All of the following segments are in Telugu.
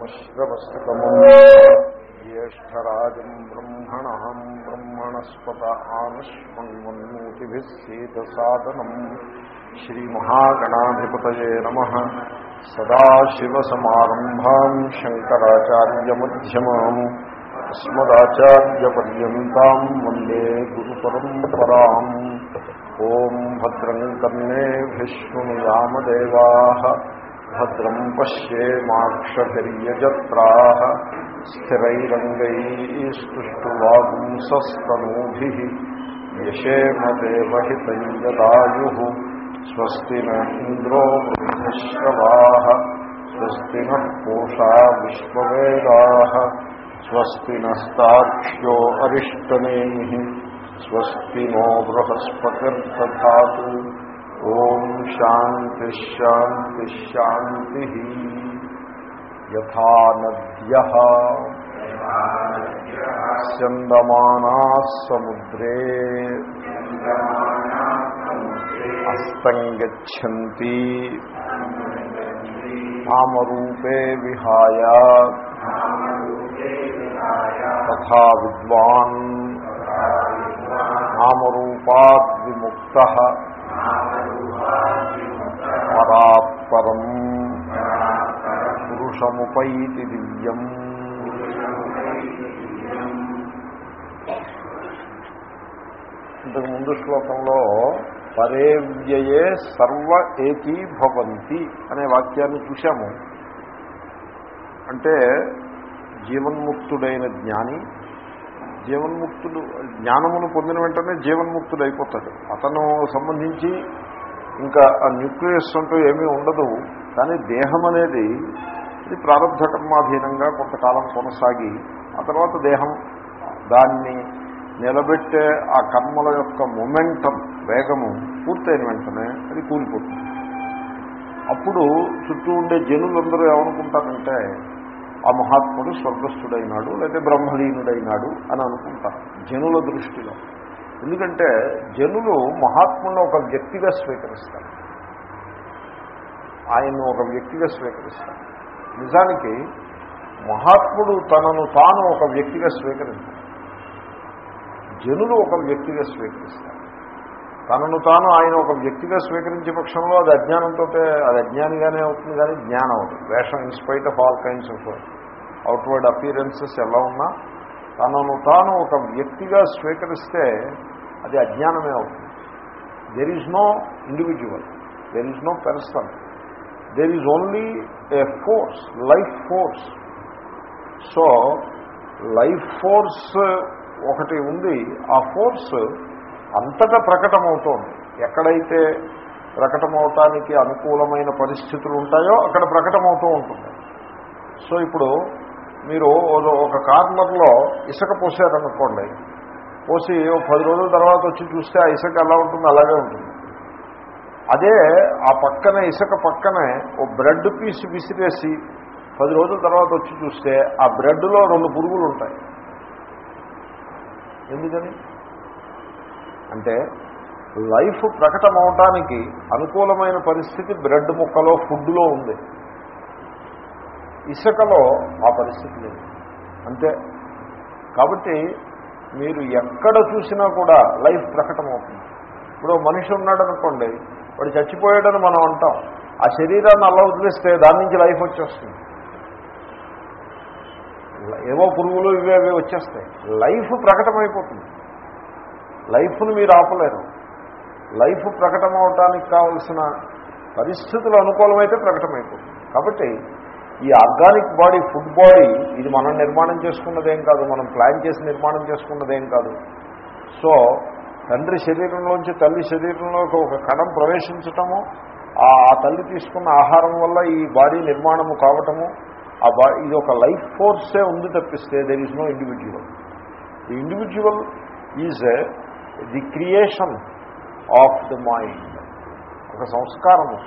उपवीतिनमुद्भक्ष्यमश्रवस्तकमम् ज्येष्ठराजम् ब्रह्मणम् ब्रह्मणस्पत आनश्वन्वन्मूतिभिः सीतसादनम् श्रीमहागणाधिपतये नमः सदाशिवसमारम्भाम् शङ्कराचार्यमध्यमाम् अस्मदाचार्यपर्यन्ताम् वन्दे गुरुपरम्पराम् ॐ भद्रम् कर्णे विष्णुयामदेवाः भद्रम् पश्येमाक्षभिर्यजत्राः स्थिरैरङ्गैस्तुष्टुवागुंसस्तनूभिः यशेमदेवहितम् यदायुः, स्वस्ति न इन्द्रो वृद्धश्रवाः, स्वस्ति नः पूषा विश्ववेदाः, स्वस्ति नस्ताक्ष्यो नो बृहस्पतिर्दधातु। ॐ शान्तिश्शान्तिश्शान्तिः यथा नद्यः स्यन्दमानाः समुद्रे अस्तङ्गच्छन्ति नामरूपे विहाय तथा विद्वान् नामरूपात् विमुक्तः పరాత్పరం పురుషముపైతి దివ్యం. ఇంతకు ముందు శ్లోకంలో పరేవ్యయే సర్వ ఏకీభవంతి అనే వాక్యాన్ని చూశాము. అంటే జీవన్ముక్తుడైన జ్ఞాని జీవన్ముక్తుడు జ్ఞానమును పొందిన వెంటనే జీవన్ముక్తుడు అయిపోతాడు. అతను సంబంధించి ఇంకా ఆ న్యూక్లియస్ అంటూ ఏమీ ఉండదు. కానీ దేహం అనేది ఇది ప్రారంభ కర్మాధీనంగా కొంతకాలం కొనసాగి ఆ తర్వాత దేహం దాన్ని నిలబెట్టే ఆ కర్మల యొక్క మొమెంటం వేగము పూర్తయిన వెంటనే అది కూలిపోతుంది. అప్పుడు చుట్టూ ఉండే జనులందరూ ఏమనుకుంటారంటే ఆ మహాత్ముడు స్వర్గస్థుడైనాడు లేదా బ్రహ్మలీనుడైనాడు అని అనుకుంటారు జనుల దృష్టిలో. ఎందుకంటే జనులు మహాత్ములను ఒక వ్యక్తిగా స్వీకరిస్తారు. ఆయన్ను ఒక వ్యక్తిగా స్వీకరిస్తారు. నిజానికి మహాత్ముడు తనను తాను ఒక వ్యక్తిగా స్వీకరిస్తారు జనులు ఒక వ్యక్తిగా స్వీకరిస్తారు. తనను తాను ఆయన ఒక వ్యక్తిగా స్వీకరించే పక్షంలో అది అజ్ఞానంతో అది అజ్ఞానిగానే అవుతుంది కానీ జ్ఞానం అవుతుంది. వేషం in spite of all kinds of outward appearances ఎలా ఉన్నా తనను తాను ఒక వ్యక్తిగా స్వీకరిస్తే అది అజ్ఞానమే అవుతుంది. There is no individual there is no person there is only a force life force so life force ఒకటి ఉంది. ఆ ఫోర్స్ అంతటా ప్రకటమవుతోంది. ఎక్కడైతే ప్రకటమవటానికి అనుకూలమైన పరిస్థితులు ఉంటాయో అక్కడ ప్రకటమవుతూ ఉంటుంది. సో ఇప్పుడు మీరు ఒక కార్నర్లో ఇసుక పోసారనుకోండి పోసి పది రోజుల తర్వాత వచ్చి చూస్తే ఆ ఇసుక ఎలా ఉంటుంది అలాగే ఉంటుంది. అదే ఆ పక్కనే ఇసుక పక్కనే ఓ బ్రెడ్ పీస్ విసిరేసి పది రోజుల తర్వాత వచ్చి చూస్తే ఆ బ్రెడ్లో రెండు పురుగులు ఉంటాయి. ఎందుకని? అంటే లైఫ్ ప్రకటమవటానికి అనుకూలమైన పరిస్థితి బ్రెడ్ ముక్కలో ఫుడ్లో ఉంది. ఇసుకలో ఆ పరిస్థితి లేదు. అంతే. కాబట్టి మీరు ఎక్కడ చూసినా కూడా లైఫ్ ప్రకటమవుతుంది. ఇప్పుడు మనిషి ఉన్నాడు అనుకోండి వాడు చచ్చిపోయాడని మనం అంటాం. ఆ శరీరాన్ని అలా వదిలేస్తే దాని నుంచి లైఫ్ వచ్చేస్తుంది. ఏవో పురుగులు ఇవే అవే వచ్చేస్తాయి. లైఫ్ ప్రకటమైపోతుంది. లైఫ్ను మీరు ఆపలేరు. లైఫ్ ప్రకటమవటానికి కావలసిన పరిస్థితులు అనుకూలమైతే ప్రకటమైపోతుంది. కాబట్టి ఈ ఆర్గానిక్ బాడీ ఫుడ్ బాడీ ఇది మనం నిర్మాణం చేసుకున్నదేం కాదు మనం ప్లాన్ చేసి నిర్మాణం చేసుకున్నదేం కాదు. సో తండ్రి శరీరంలోంచి తల్లి శరీరంలోకి ఒక కణం ప్రవేశించటము ఆ తల్లి తీసుకున్న ఆహారం వల్ల ఈ బాడీ నిర్మాణము కావటము ఆ బా ఇది ఒక లైఫ్ ఫోర్సే ఉంది తప్పిస్తే there is no individual the individual is the creation of the mind. ఒక సంస్కారము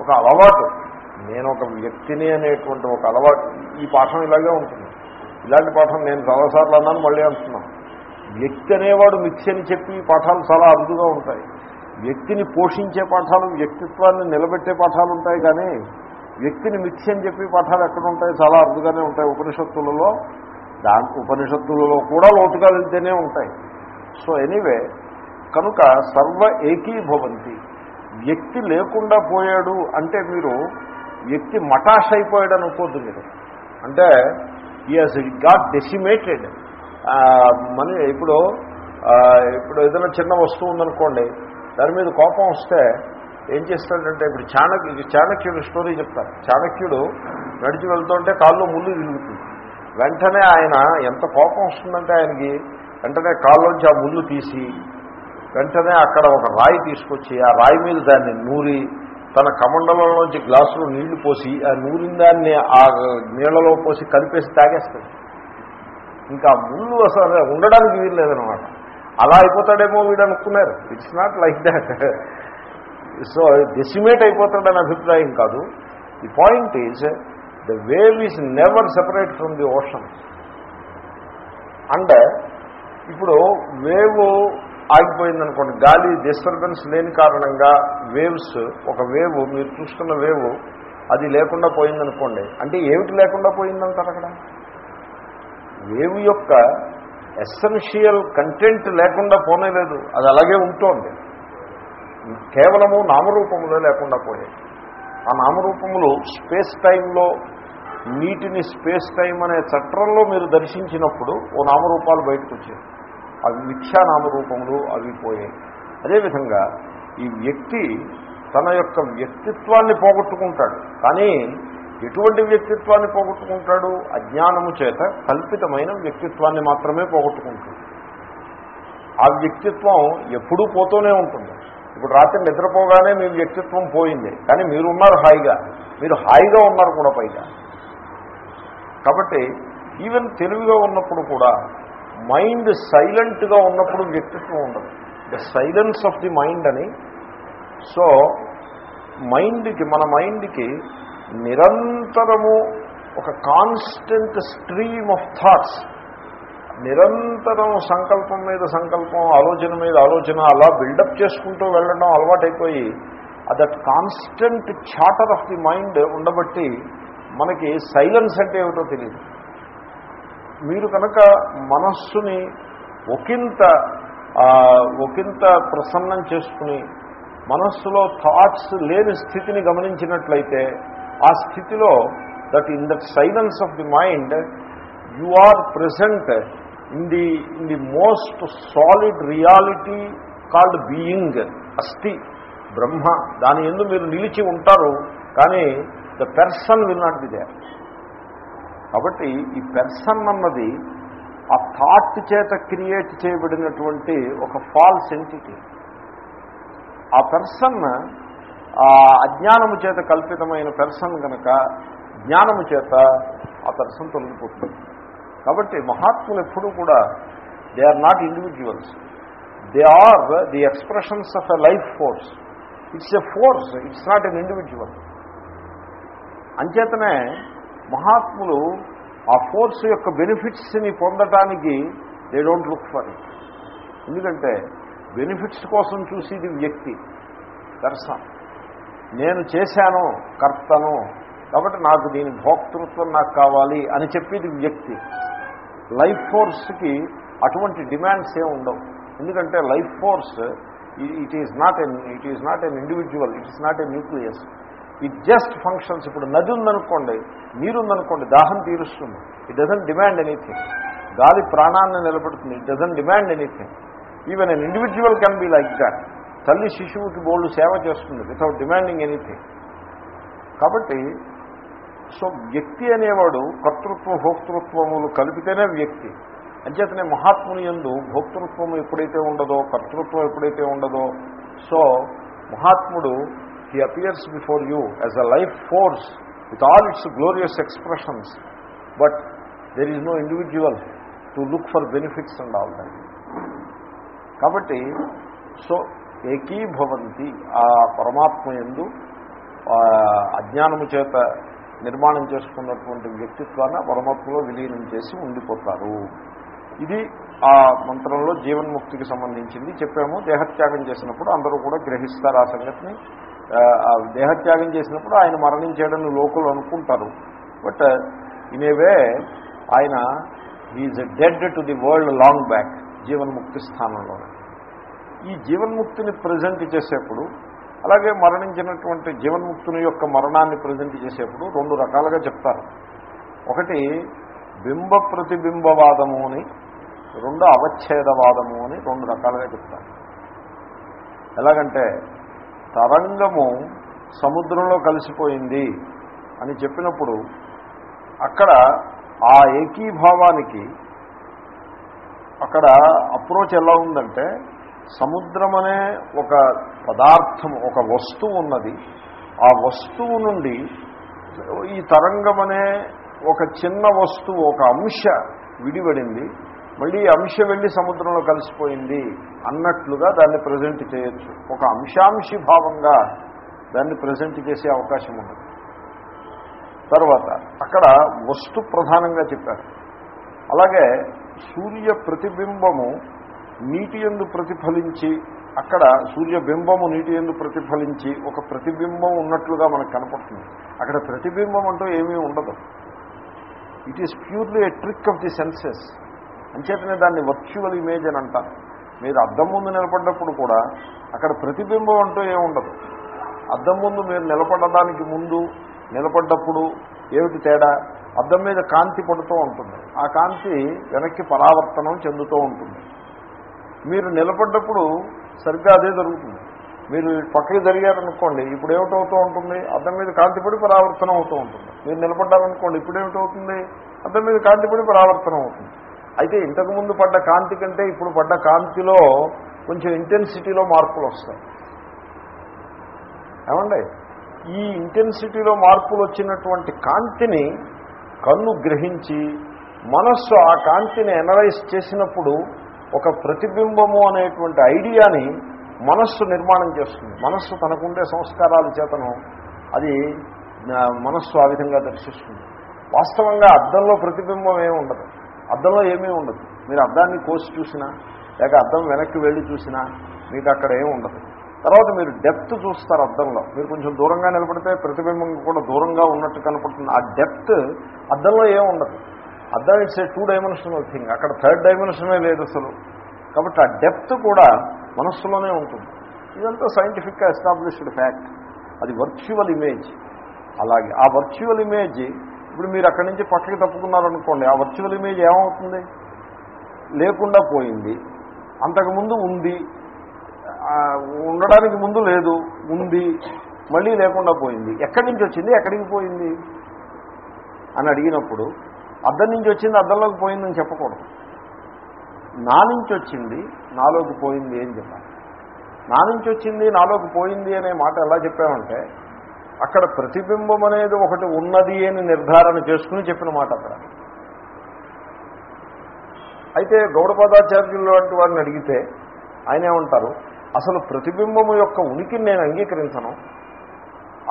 ఒక అలవాటు. నేను ఒక వ్యక్తిని అనేటువంటి ఒక అలవాటు. ఈ పాఠం ఇలాగే ఉంటుంది. ఇలాంటి పాఠం నేను చాలాసార్లు అన్నాను మళ్ళీ అంటున్నాను. వ్యక్తి అనేవాడు మిథ్య అని చెప్పి ఈ పాఠాలు చాలా అరుదుగా ఉంటాయి. వ్యక్తిని పోషించే పాఠాలు వ్యక్తిత్వాన్ని నిలబెట్టే పాఠాలు ఉంటాయి కానీ వ్యక్తిని మిథ్య అని చెప్పి పాఠాలు ఎక్కడ ఉంటాయి? చాలా అరుదుగానే ఉంటాయి ఉపనిషత్తులలో. దాని ఉపనిషత్తులలో కూడా లోతుగా వెళ్తేనే ఉంటాయి. సో ఎనీవే కనుక సర్వ ఏకీభవంతి. వ్యక్తి లేకుండా పోయాడు అంటే మీరు వ్యక్తి మటాష్ అయిపోయాడు అనుకోద్దు మీరు అంటే ఈఎస్ గాట్ డెసిమేటెడ్ మనీ ఇప్పుడు ఇప్పుడు ఏదైనా చిన్న వస్తువు ఉందనుకోండి దాని మీద కోపం వస్తే ఏం చేస్తాడంటే ఇప్పుడు చాణక్య చాణక్యుడు స్టోరీ చెప్తారు. చాణక్యుడు నడిచి వెళ్తుంటే కాళ్ళు ముళ్ళు తిరుగుతుంది. వెంటనే ఆయన ఎంత కోపం వస్తుందంటే ఆయనకి వెంటనే కాళ్ళ నుంచి ఆ ముళ్ళు తీసి వెంటనే అక్కడ ఒక రాయి తీసుకొచ్చి ఆ రాయి మీద దాన్ని నూరి తన కమండలంలోంచి గ్లాసులో నీళ్ళు పోసి ఆ నూరిన దాన్ని ఆ నీళ్ళలో పోసి కలిపేసి తాగేస్తాడు. ఇంకా ముళ్ళు అసలు ఉండడానికి వీల్లేదనమాట అలా అయిపోతాడేమో వీడు అనుకున్నారు. It's not like that so decimate అయిపోతాడని అభిప్రాయం కాదు. The point is the wave is never separate from the ocean and ఇప్పుడు వేవ్ ఆగిపోయిందనుకోండి. గాలి డిస్టర్బెన్స్ లేని కారణంగా వేవ్స్ ఒక వేవ్ మీరు చూస్తున్న వేవ్ అది లేకుండా పోయిందనుకోండి. అంటే ఏమిటి లేకుండా పోయిందంటారు అక్కడ? వేవ్ యొక్క ఎస్సెన్షియల్ కంటెంట్ లేకుండా పోనేలేదు అది అలాగే ఉంటోంది. కేవలము నామరూపములే లేకుండా పోయాయి. ఆ నామరూపములు స్పేస్ టైంలో నీటిని స్పేస్ టైం అనే చట్రంలో మీరు దర్శించినప్పుడు ఓ నామరూపాలు బయటకు వచ్చాయి అవి మిథ్యానామరూపములు అవి పోయాయి. అదేవిధంగా ఈ వ్యక్తి తన యొక్క వ్యక్తిత్వాన్ని పోగొట్టుకుంటాడు. కానీ ఎటువంటి వ్యక్తిత్వాన్ని పోగొట్టుకుంటాడు? అజ్ఞానము చేత కల్పితమైన వ్యక్తిత్వాన్ని మాత్రమే పోగొట్టుకుంటాడు. ఆ వ్యక్తిత్వం ఎప్పుడూ పోతూనే ఉంటుంది. ఇప్పుడు రాత్రి నిద్రపోగానే మీ వ్యక్తిత్వం పోయింది. కానీ మీరు ఉన్నారు హాయిగా. మీరు హాయిగా ఉన్నారు కూడా పైగా. కాబట్టి ఈవెన్ తెలివిగా ఉన్నప్పుడు కూడా మైండ్ సైలెంట్గా ఉన్నప్పుడు వ్యక్తిత్వం ఉండదు. The silence of the mind అని. సో మైండ్కి మన మైండ్కి నిరంతరము ఒక కాన్స్టెంట్ స్ట్రీమ్ ఆఫ్ థాట్స్. నిరంతరం సంకల్పం మీద సంకల్పం ఆలోచన మీద ఆలోచన అలా బిల్డప్ చేసుకుంటూ వెళ్ళడం అలవాటైపోయి that constant chatter of the mind ఉండబట్టి మనకి సైలెన్స్ అంటే ఏమిటో తెలియదు మీరు కనుక మనస్సుని ఒకంత ఒకంత ప్రసన్నం చేసుకుని మనస్సులో థాట్స్ లేని స్థితిని గమనించినట్లయితే ఆ స్థితిలో that in that silence of the mind you are present in the in the most solid reality called being అస్థి బ్రహ్మ దాని ఎందు మీరు నిలిచి ఉంటారు కానీ the person will not be there కాబట్టి ఈ పెర్సన్ అన్నది ఆ థాట్ చేత క్రియేట్ చేయబడినటువంటి ఒక ఫాల్స్ ఎంటిటీ. ఆ పెర్సన్ ఆ అజ్ఞానము చేత కల్పితమైన పెర్సన్ కనుక జ్ఞానము చేత ఆ పెర్సన్ తొలగిపోతుంది. కాబట్టి మహాత్ములు ఎప్పుడూ కూడా they are not individuals they are the expressions of a life force. It's a force it's not an individual అంచేతనే మహాత్ములు ఆ ఫోర్స్ యొక్క బెనిఫిట్స్ని పొందటానికి they don't look for it ఎందుకంటే బెనిఫిట్స్ కోసం చూసేది వ్యక్తి. దర్శనం నేను చేశాను కర్తను కాబట్టి నాకు దీని భోక్తృత్వం నాకు కావాలి అని చెప్పేది వ్యక్తి. లైఫ్ ఫోర్స్కి అటువంటి డిమాండ్స్ ఏమి ఉండవు. ఎందుకంటే life force it is not an it is not an individual it is not a nucleus it just functions ఇప్పుడు నది ఉందనుకోండి నీరుందనుకోండి దాహం తీరుస్తుంది. ఇట్ డజంట్ డిమాండ్ ఎనీథింగ్ గాలి ప్రాణాన్ని నిలబెడుతుంది. It doesn't demand anything even an individual can be like that తల్లి శిశువుకి బోల్డ్ సేవ చేస్తుంది వితౌట్ డిమాండింగ్ ఎనీథింగ్ కాబట్టి సో వ్యక్తి అనేవాడు కర్తృత్వ భోక్తృత్వములు కలిపితేనే వ్యక్తి. అంచేతనే మహాత్ముని ఎందు భోక్తృత్వం ఎప్పుడైతే ఉండదో కర్తృత్వం ఎప్పుడైతే ఉండదో సో మహాత్ముడు he appears before you as a life force with all its glorious expressions but there is no individual to look for benefits and all that కాబట్టి సో ఏకీభవంతి ఆ పరమాత్మ ఎందు అజ్ఞానము చేత నిర్మాణం చేసుకున్నటువంటి వ్యక్తిత్వాన్ని పరమాత్మలో విలీనం చేసి ఉండిపోతారు ఇది ఆ మంత్రంలో జీవన్ముక్తికి సంబంధించింది చెప్పాము దేహత్యాగం చేసినప్పుడు అందరూ కూడా గ్రహిస్తారు ఆ సంగతిని దేహత్యాగం చేసినప్పుడు ఆయన మరణించాడని లోకులు అనుకుంటారు. బట్ ఇన్ ఏ వే ఆయన is dead to the world long back జీవన్ముక్తి స్థానంలో ఈ జీవన్ముక్తిని ప్రజెంట్ చేసేప్పుడు అలాగే మరణించినటువంటి జీవన్ముక్తుని యొక్క మరణాన్ని ప్రజెంట్ చేసేప్పుడు రెండు రకాలుగా చెప్తారు. ఒకటి బింబ ప్రతిబింబవాదము అని రెండు అవచ్ఛేదవాదము అని రెండు రకాలుగా చెప్తారు. ఎలాగంటే తరంగము సముద్రంలో కలిసిపోయింది అని చెప్పినప్పుడు అక్కడ ఆ ఏకీభావానికి అక్కడ అప్రోచ్ ఎలా ఉందంటే సముద్రం అనే ఒక పదార్థం ఒక వస్తువు ఉన్నది. ఆ వస్తువు నుండి ఈ తరంగం అనే ఒక చిన్న వస్తువు ఒక అంశ విడిపడింది. మళ్ళీ అంశ వెళ్ళి సముద్రంలో కలిసిపోయింది అన్నట్లుగా దాన్ని ప్రజెంట్ చేయొచ్చు. ఒక అంశాంశి భావంగా దాన్ని ప్రజెంట్ చేసే అవకాశం ఉన్నది తర్వాత అక్కడ వస్తు ప్రధానంగా చెప్పారు. అలాగే సూర్య ప్రతిబింబము నీటి ఎందు ప్రతిఫలించి అక్కడ సూర్యబింబము నీటి ఎందు ప్రతిఫలించి ఒక ప్రతిబింబం ఉన్నట్లుగా మనకు కనపడుతుంది. అక్కడ ప్రతిబింబం అంటూ ఏమీ ఉండదు. It is purely a trick of the senses అంచేతనే దాన్ని వర్చువల్ ఇమేజ్ అని అంటారు. మీరు అద్దం ముందు నిలబడ్డప్పుడు కూడా అక్కడ ప్రతిబింబం అంటూ ఏముండదు అద్దం ముందు మీరు నిలబడడానికి ముందు నిలబడ్డప్పుడు ఏమిటి తేడా? అద్దం మీద కాంతి పడుతూ ఉంటుంది. ఆ కాంతి వెనక్కి పరావర్తనం చెందుతూ ఉంటుంది. మీరు నిలబడ్డప్పుడు సరిగ్గా అదే జరుగుతుంది. మీరు పక్కకి జరిగారనుకోండి ఇప్పుడు ఏమిటవుతూ ఉంటుంది? అద్దం మీద కాంతిపడి పరావర్తనం అవుతూ ఉంటుంది. మీరు నిలబడ్డారనుకోండి ఇప్పుడు ఏమిటవుతుంది? అద్దం మీద కాంతిపడి పరావర్తనం అవుతుంది. అయితే ఇంతకుముందు పడ్డ కాంతి కంటే ఇప్పుడు పడ్డ కాంతిలో కొంచెం ఇంటెన్సిటీలో మార్పులు వస్తాయి. ఏమండి? ఈ ఇంటెన్సిటీలో మార్పులు వచ్చినటువంటి కాంతిని కన్ను గ్రహించి మనస్సు ఆ కాంతిని ఎనలైజ్ చేసినప్పుడు ఒక ప్రతిబింబము అనేటువంటి ఐడియాని మనస్సు నిర్మాణం చేస్తుంది. మనస్సు తనకుండే సంస్కారాల చేతను అది మనస్సు ఆ విధంగా దర్శిస్తుంది. వాస్తవంగా అద్దంలో ప్రతిబింబం ఏమి ఉండదు అద్దంలో ఏమీ ఉండదు. మీరు అద్దాన్ని కోసి చూసినా లేక అద్దం వెనక్కి వెళ్ళి చూసినా మీకు అక్కడ ఏమి ఉండదు. తర్వాత మీరు డెప్త్ చూస్తారు అద్దంలో. మీరు కొంచెం దూరంగా నిలబడితే ప్రతిబింబం కూడా దూరంగా ఉన్నట్టు కనపడుతుంది. ఆ డెప్త్ అద్దంలో ఏమి ఉండదు. అద్దం it's a two dimensional thing అక్కడ థర్డ్ డైమెన్షనే లేదు అసలు. కాబట్టి ఆ డెప్త్ కూడా మనస్సులోనే ఉంటుంది. ఇదంతా సైంటిఫిక్గా ఎస్టాబ్లిష్డ్ ఫ్యాక్ట్ అది వర్చువల్ ఇమేజ్ అలాగే ఆ వర్చువల్ ఇమేజ్ ఇప్పుడు మీరు అక్కడి నుంచి పక్కకి తప్పుకున్నారనుకోండి ఆ వర్చువల్ ఇమేజ్ ఏమవుతుంది? లేకుండా పోయింది. అంతకుముందు ఉంది. ఉండడానికి ముందు లేదు ఉంది. మళ్ళీ లేకుండా పోయింది. ఎక్కడి నుంచి వచ్చింది? ఎక్కడికి పోయింది? అని అడిగినప్పుడు అద్దం నుంచి వచ్చింది అద్దంలోకి పోయిందని చెప్పకూడదు. నా నుంచి వచ్చింది నాలోకి పోయింది అని చెప్పాలి. నా నుంచి వచ్చింది నాలోకి పోయింది అనే మాట ఎలా చెప్పామంటే అక్కడ ప్రతిబింబం అనేది ఒకటి ఉన్నది అని నిర్ధారణ చేసుకుని చెప్పిన మాట అక్కడ. అయితే గౌడపదాచార్యులు లాంటి వారిని అడిగితే ఆయన ఏమంటారు? అసలు ప్రతిబింబము యొక్క ఉనికిని నేను అంగీకరించను.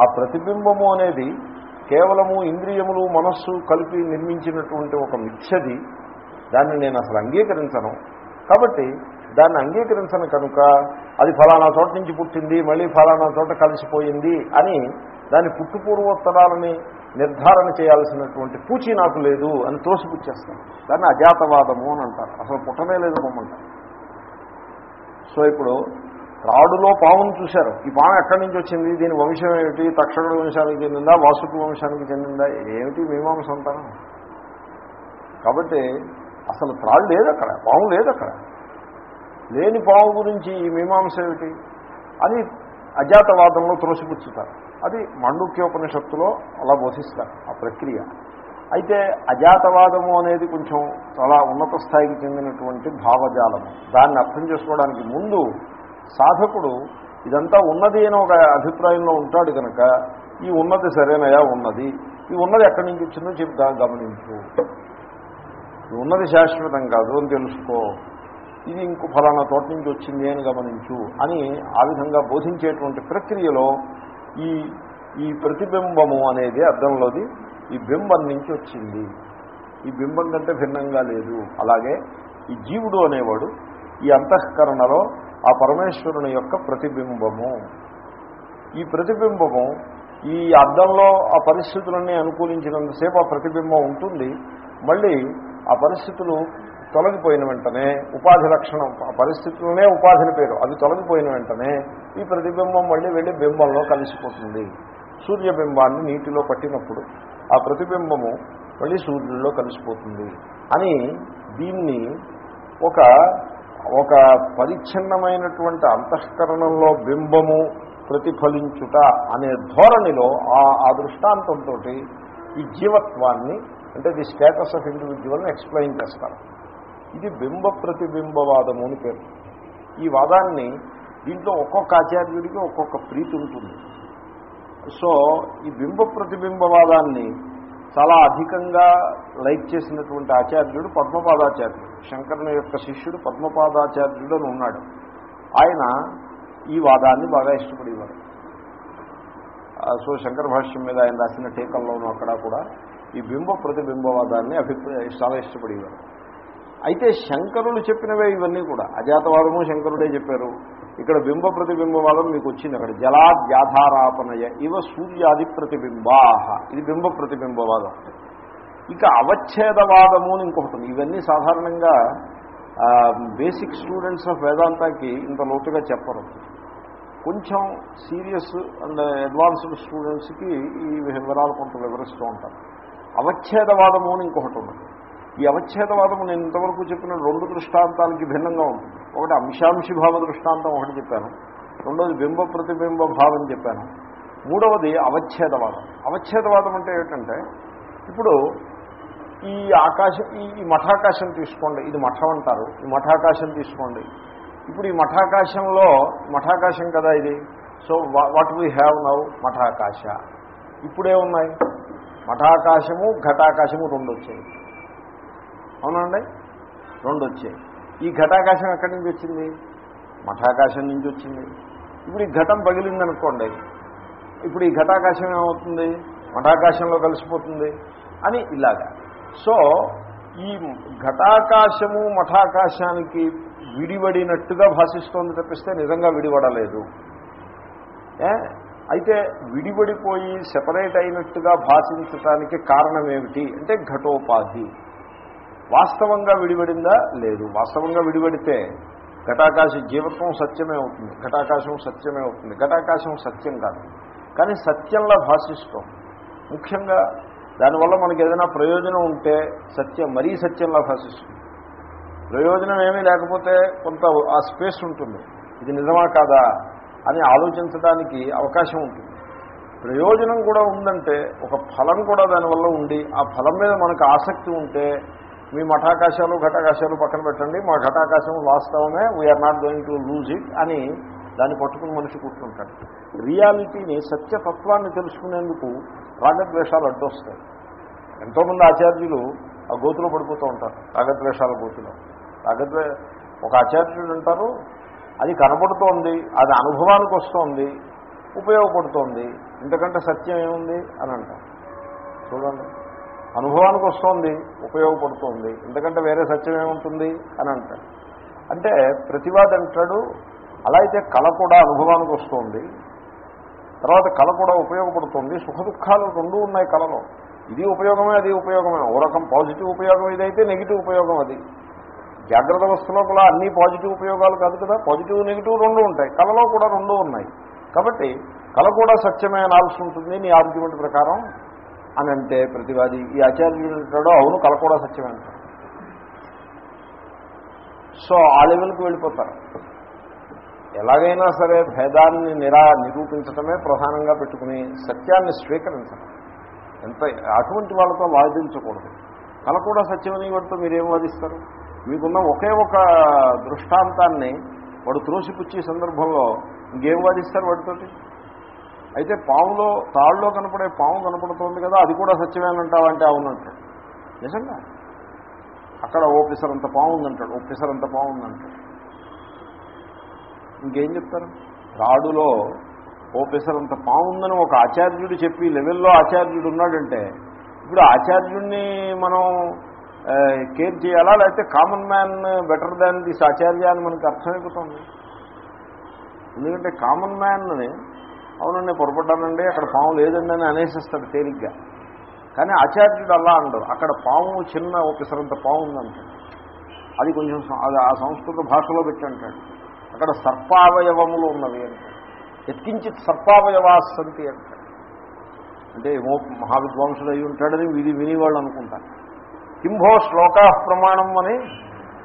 ఆ ప్రతిబింబము అనేది కేవలము ఇంద్రియములు మనస్సు కలిపి నిర్మించినటువంటి ఒక మిథ్యది. దాన్ని నేను అసలు అంగీకరించను. కాబట్టి దాన్ని అంగీకరించను కనుక అది ఫలానా చోట నుంచి పుట్టింది మళ్ళీ ఫలానా చోట కలిసిపోయింది అని దాని పుట్టుపూర్వోత్తరాలని నిర్ధారణ చేయాల్సినటువంటి పూచి నాకు లేదు అని తోసిపుచ్చేస్తాను. దాన్ని అజాతవాదము అని అంటారు. అసలు పుట్టనే లేదు బొమ్మంటారు సో ఇప్పుడు రాడులో పామును చూశారు. ఈ పాము ఎక్కడి నుంచి వచ్చింది? దీని వంశం ఏమిటి? తక్షకుడు వంశానికి చెందిందా? వాసుకు వంశానికి చెందిందా? ఏమిటి మీమాంస అంటారు కాబట్టి అసలు త్రాడు లేదు అక్కడ పాము లేదు అక్కడ లేని పాము గురించి ఈ మీమాంస ఏమిటి? అని అజాతవాదంలో త్రోసిపుచ్చుతారు అది మాండుక్యోపనిషత్తులో అలా బోధిస్తారు ఆ ప్రక్రియ. అయితే అజాతవాదము అనేది కొంచెం చాలా ఉన్నత స్థాయికి చెందినటువంటి భావజాలము దాన్ని అర్థం చేసుకోవడానికి ముందు సాధకుడు ఇదంతా ఉన్నది అని ఒక అభిప్రాయంలో ఉంటాడు కనుక ఈ ఉన్నది సరేనయా ఉన్నది. ఈ ఉన్నది ఎక్కడి నుంచి వచ్చిందో చెప్పి గా- గమనించు. ఈ ఉన్నది శాశ్వతం కాదు అని తెలుసుకో. ఇది ఇంకో ఫలానా తోట నుంచి వచ్చింది అని గమనించు అని ఆ విధంగా బోధించేటువంటి ప్రక్రియలో ఈ ఈ ప్రతిబింబము అనేది అర్థంలోది ఈ బింబం నుంచి వచ్చింది. ఈ బింబం కంటే భిన్నంగా లేదు. అలాగే ఈ జీవుడు అనేవాడు ఈ అంతఃకరణలో ఆ పరమేశ్వరుని యొక్క ప్రతిబింబము. ఈ ప్రతిబింబము ఈ అద్దంలో ఆ పరిస్థితులన్నీ అనుకూలించినంతసేపు ఆ ప్రతిబింబం ఉంటుంది. మళ్ళీ ఆ పరిస్థితులు తొలగిపోయిన వెంటనే ఉపాధి లక్షణం పరిస్థితుల్లోనే పరిస్థితులనే ఉపాధిని పేరు అది తొలగిపోయిన వెంటనే ఈ ప్రతిబింబం మళ్ళీ వెళ్ళి బింబంలో కలిసిపోతుంది. సూర్యబింబాన్ని నీటిలో పట్టినప్పుడు ఆ ప్రతిబింబము మళ్ళీ సూర్యుడిలో కలిసిపోతుంది అని దీన్ని ఒక ఒక పరిచ్ఛిన్నమైనటువంటి అంతఃకరణంలో బింబము ప్రతిఫలించుట అనే ధోరణిలో ఆ ఆ దృష్టాంతంతో ఈ జీవత్వాన్ని అంటే ది స్టేటస్ ఆఫ్ ఇండివిజువల్ని ఎక్స్ప్లెయిన్ చేస్తారు. ఇది బింబ ప్రతిబింబవాదము అని పేరు. ఈ వాదాన్ని దీంట్లో ఒక్కొక్క ఆచార్యుడికి ఒక్కొక్క ప్రీతి ఉంటుంది. సో ఈ బింబ ప్రతిబింబవాదాన్ని చాలా అధికంగా లైక్ చేసినటువంటి ఆచార్యుడు పద్మపాదాచార్యుడు. శంకరుని యొక్క శిష్యుడు పద్మపాదాచార్యుడు అని ఉన్నాడు. ఆయన ఈ వాదాన్ని బాగా ఇష్టపడేవాడు సో శంకర భాష్యం మీద ఆయన రాసిన టీకల్లోనూ అక్కడ కూడా ఈ బింబ ప్రతిబింబవాదాన్ని అభిప్రాయ చాలా ఇష్టపడేవారు. అయితే శంకరులు చెప్పినవే ఇవన్నీ కూడా. అజాతవాదము శంకరుడే చెప్పారు. ఇక్కడ బింబ ప్రతిబింబవాదం మీకు వచ్చింది అక్కడ. జలాద్యాధారాపణయ ఇవ సూర్యాది ప్రతిబింబాహ. ఇది బింబ ప్రతిబింబవాదం. ఇక అవచ్ఛేదవాదము అని ఇంకొకటి ఇవన్నీ సాధారణంగా బేసిక్ స్టూడెంట్స్ ఆఫ్ వేదాంతాకి ఇంత లోతుగా చెప్పరు. కొంచెం సీరియస్ అండ్ అడ్వాన్స్డ్ స్టూడెంట్స్కి ఈ వివరాలు కొంత వివరిస్తూ ఉంటారు. అవచ్ఛేదవాదము అని ఇంకొకటి ఉన్నది ఈ అవచ్ఛేదవాదము నేను ఇంతవరకు చెప్పిన రెండు దృష్టాంతాలకి భిన్నంగా ఉంటుంది ఒకటి అంశాంశి భావ దృష్టాంతం ఒకటి చెప్పాను. రెండోది బింబ ప్రతిబింబ భావం చెప్పాను. మూడవది అవచ్ఛేదవాదం. అవచ్ఛేదవాదం అంటే ఏంటంటే ఇప్పుడు ఈ ఆకాశం ఈ ఈ మఠాకాశం తీసుకోండి. ఇది మఠం అంటారు. ఈ మఠాకాశం తీసుకోండి. ఇప్పుడు ఈ మఠాకాశంలో మఠాకాశం కదా ఇది? So what we have now మఠాకాశ. ఇప్పుడే ఉన్నాయి. మఠాకాశము ఘటాకాశము రెండు వచ్చాయి. అవునండి? రెండు వచ్చాయి ఈ ఘటాకాశం ఎక్కడి నుంచి వచ్చింది? మఠాకాశం నుంచి వచ్చింది. ఇప్పుడు ఈ ఘటం పగిలిందనుకోండి ఇప్పుడు ఈ ఘటాకాశం ఏమవుతుంది? మఠాకాశంలో కలిసిపోతుంది అని ఇలాగా. సో ఈ ఘటాకాశము మఠాకాశానికి విడివడినట్టుగా భాషిస్తోంది తప్పిస్తే నిజంగా విడివడలేదు. ఏ? అయితే విడివడిపోయి సెపరేట్ అయినట్టుగా భాషించటానికి కారణం ఏమిటి అంటే ఘటోపాధి. వాస్తవంగా విడివడిందా లేదు. వాస్తవంగా విడివడితే ఘటాకాశ జీవత్వం సత్యమే అవుతుంది. ఘటాకాశం సత్యమే అవుతుంది. ఘటాకాశం సత్యం కాదు. కానీ సత్యంలా భాషిస్తాం. ముఖ్యంగా దానివల్ల మనకి ఏదైనా ప్రయోజనం ఉంటే సత్యం మరీ సత్యంలా భాషిస్తుంది. ప్రయోజనం ఏమీ లేకపోతే కొంత ఆ స్పేస్ ఉంటుంది. ఇది నిజమా కాదా అని ఆలోచించడానికి అవకాశం ఉంటుంది. ప్రయోజనం కూడా ఉందంటే ఒక ఫలం కూడా దానివల్ల ఉండి ఆ ఫలం మీద మనకు ఆసక్తి ఉంటే మీ మఠాకాశాలు ఘటాకాశాలు పక్కన పెట్టండి. మా ఘటాకాశం వాస్తవమే. We are not going to lose it అని దాన్ని పట్టుకుని మనిషి కూర్చుంటాడు. రియాలిటీని సత్యతత్వాన్ని తెలుసుకునేందుకు రాగద్వేషాలు అడ్డొస్తాయి. ఎంతోమంది ఆచార్యులు ఆ గోతులో పడిపోతూ ఉంటారు రాగద్వేషాల గోతులో. రాగద్వే ఒక ఆచార్యుడు ఉంటారు అది కనపడుతోంది అది అనుభవానికి వస్తోంది ఉపయోగపడుతోంది ఇంతకంటే సత్యం ఏముంది అని అంటారు. చూడండి. అనుభవానికి వస్తోంది ఉపయోగపడుతోంది. ఎందుకంటే వేరే సత్యం ఏముంటుంది అని అంటాడు అంటే ప్రతివాది అంటాడు అలా అయితే కళ కూడా అనుభవానికి వస్తోంది తర్వాత కళ కూడా ఉపయోగపడుతుంది సుఖ దుఃఖాలు రెండు ఉన్నాయి కళలో. ఇది ఉపయోగమే అది ఉపయోగమే. ఓ రకం పాజిటివ్ ఉపయోగం ఇదైతే నెగిటివ్ ఉపయోగం అది. జాగ్రత్త అవస్థలో కూడా అన్ని పాజిటివ్ ఉపయోగాలు కాదు కదా? పాజిటివ్ నెగిటివ్ రెండు ఉంటాయి. కళలో కూడా రెండు ఉన్నాయి. కాబట్టి కళ కూడా సత్యమే అనాల్సి ఉంటుంది నీ ఆర్గ్యుమెంట్ ప్రకారం. అని అంటే ప్రతివాది ఈ ఆచార్యుడు అంటాడో అవును కళ కూడా సత్యమే అంటాడు. సో ఆ లెవెల్కి వెళ్ళిపోతారు. ఎలాగైనా సరే భేదాన్ని నిరా నిరూపించటమే ప్రధానంగా పెట్టుకుని సత్యాన్ని స్వీకరించడం ఎంత అటువంటి వాళ్ళతో వాదించకూడదు. కళ కూడా సత్యమని వాడితో మీరేం వాదిస్తారు? మీకున్న ఒకే ఒక దృష్టాంతాన్ని వాడు త్రోసిపుచ్చే సందర్భంలో ఇంకేం వాదిస్తారు వాడితోటి? అయితే పాములో తాళ్ళలో కనపడే పాము కనపడుతోంది కదా అది కూడా సత్యమేనంటావా అంటే అవునంటాడు నిజంగా? అక్కడ ఓ పిసరంత పాము ఉందంటాడు ఓ పిసరంత పాము ఉందంటాడు. ఇంకేం చెప్తారు? రాడులో ఓ పిసరంత పాము ఉందని ఒక ఆచార్యుడు చెప్పి లెవెల్లో ఆచార్యుడు ఉన్నాడంటే ఇప్పుడు ఆచార్యుడిని మనం కేర్ చేయాలా? లేకపోతే common man better than this ఆచార్య అని మనకు అర్థమైపోతుంది. ఎందుకంటే కామన్ మ్యాన్ని అవునండి పొరపడ్డానండి అక్కడ పాము లేదండి అని అనేసిస్తాడు తేలిగ్గా. కానీ ఆచార్యుడు అలా అంటారు అక్కడ పాము చిన్న ఒకసారంత పాము ఉందంటాడు అది కొంచెం అది ఆ సంస్కృత భాషలో పెట్టి అక్కడ సర్పావయవములు ఉన్నవి అంటాడు ఎత్కించిత్ సర్పావయవాసంతి అంటాడు అంటే ఏమో మహావిద్వాంసుడు అయి ఉంటాడని విని వినివాళ్ళు అనుకుంటారు. కింభో శ్లోకా ప్రమాణం అని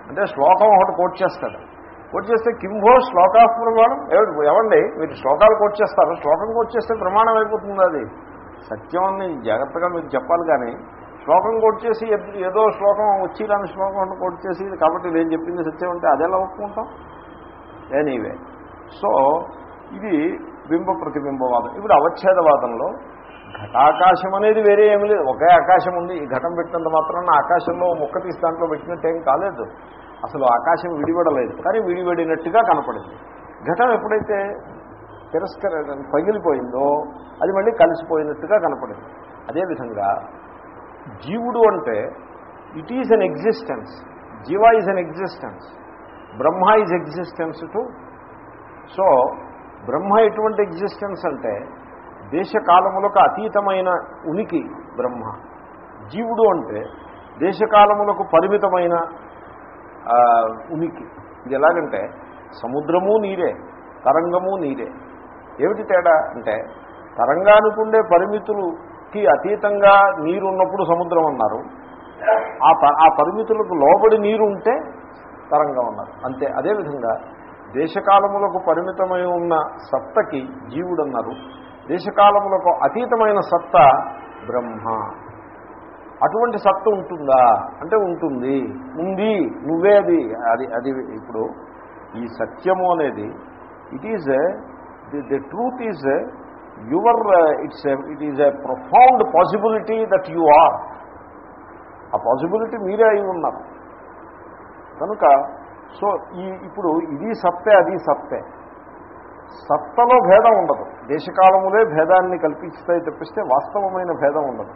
అంటే శ్లోకం ఒకటి కోట్ చేస్తాడు. కోట్ చేస్తే కింభో శ్లోకా ప్రమాణం ఏమిటి ఎవండి మీరు శ్లోకాలు కోట్ చేస్తారు. శ్లోకం కోట్ చేస్తే ప్రమాణం అయిపోతుంది అది. సత్యం అని జాగ్రత్తగా మీరు చెప్పాలి కానీ శ్లోకం కోట్ చేసి ఏదో శ్లోకం వచ్చి రాని శ్లోకం కోట్ చేసి కాబట్టి నేను చెప్పింది సత్యం అంటే అదెలా ఒప్పుకుంటాం? ఎనీవే సో ఇది బింబ ప్రతిబింబవాదం. ఇప్పుడు అవచ్ఛేదవాదంలో ఘటాకాశం అనేది వేరే ఏమి లేదు. ఒకే ఆకాశం ఉంది. ఈ ఘటం పెట్టినంత మాత్రాన ఆకాశంలో ముక్క తీసి దాంట్లో పెట్టినట్టు ఏం కాలేదు. అసలు ఆకాశం విడిపడలేదు. కానీ విడిపడినట్టుగా కనపడింది. ఘటం ఎప్పుడైతే తిరస్కర పగిలిపోయిందో అది మళ్ళీ కలిసిపోయినట్టుగా కనపడింది. అదేవిధంగా జీవుడు అంటే it is an existence jiva is an existence Brahma is existence too so Brahma ఎటువంటి ఎగ్జిస్టెన్స్ అంటే దేశకాలములకు అతీతమైన ఉనికి బ్రహ్మ. జీవుడు అంటే దేశకాలములకు పరిమితమైన ఉనికి. ఇది ఎలాగంటే సముద్రము నీరే తరంగము నీరే. ఏమిటి తేడా అంటే తరంగానికి ఉండే పరిమితులకి అతీతంగా నీరు ఉన్నప్పుడు సముద్రం అన్నారు. ఆ ప- ఆ పరిమితులకు లోబడి నీరు ఉంటే తరంగం అన్నారు. అంతే. అదేవిధంగా దేశకాలములకు పరిమితమై ఉన్న సత్తకి జీవుడు అన్నారు దేశకాలములకు అతీతమైన సత్త బ్రహ్మ. అటువంటి సత్త ఉంటుందా? అంటే ఉంటుంది. ఉంది. నువ్వే అది అది అది ఇప్పుడు ఈ సత్యము అనేది it is the the truth is your it's it is a profound possibility that you are ఆ పాసిబిలిటీ మీరే అయి ఉన్నారు. కనుక సో ఈ ఇప్పుడు ఇది సత్తే అది సత్తే. సత్తలో భేదం ఉండదు. దేశకాలములే భేదాన్ని కల్పిస్తాయి తప్పిస్తే వాస్తవమైన భేదం ఉండదు.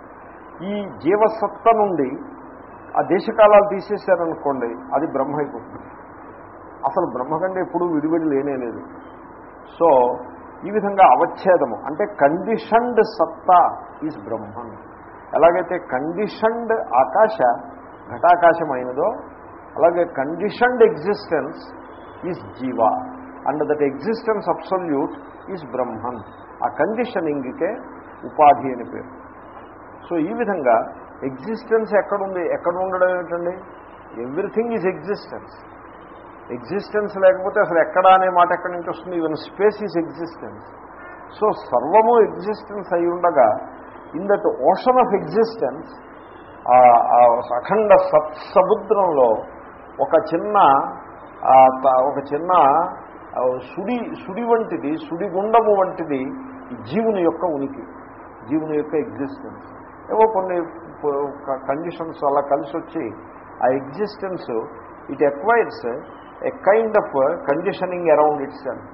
ఈ జీవసత్త నుండి ఆ దేశకాలాలు తీసేశారనుకోండి అది బ్రహ్మ అయిపోతుంది. అసలు బ్రహ్మ కంటే ఎప్పుడూ విడివిడి లేనే లేదు. సో ఈ విధంగా అవచ్ఛేదము అంటే కండిషన్డ్ సత్తా ఈజ్ బ్రహ్మన్ ఎలాగైతే కండిషన్డ్ ఆకాశ ఘటాకాశమైనదో అలాగే conditioned existence is jiva. And that existence absolute is Brahman. ఆ కండిషనింగ్కే ఉపాధి అని పేరు. సో ఈ విధంగా ఎగ్జిస్టెన్స్ ఎక్కడుంది? ఎక్కడ ఉండడం ఏమిటండి? Everything is existence. ఎగ్జిస్టెన్స్ లేకపోతే అసలు ఎక్కడ అనే మాట ఎక్కడి నుంచి వస్తుంది? Even space is existence. So సర్వము ఎగ్జిస్టెన్స్ అయి ఉండగా in that ocean of existence అఖండ సత్సముద్రంలో ఒక చిన్న ఒక చిన్న సుడి సుడి వంటిది సుడిగుండము వంటిది జీవుని యొక్క ఉనికి. జీవుని యొక్క ఎగ్జిస్టెన్స్ ఏవో కొన్ని కండిషన్స్ అలా కలిసి వచ్చి ఆ existence it acquires a kind of conditioning around itself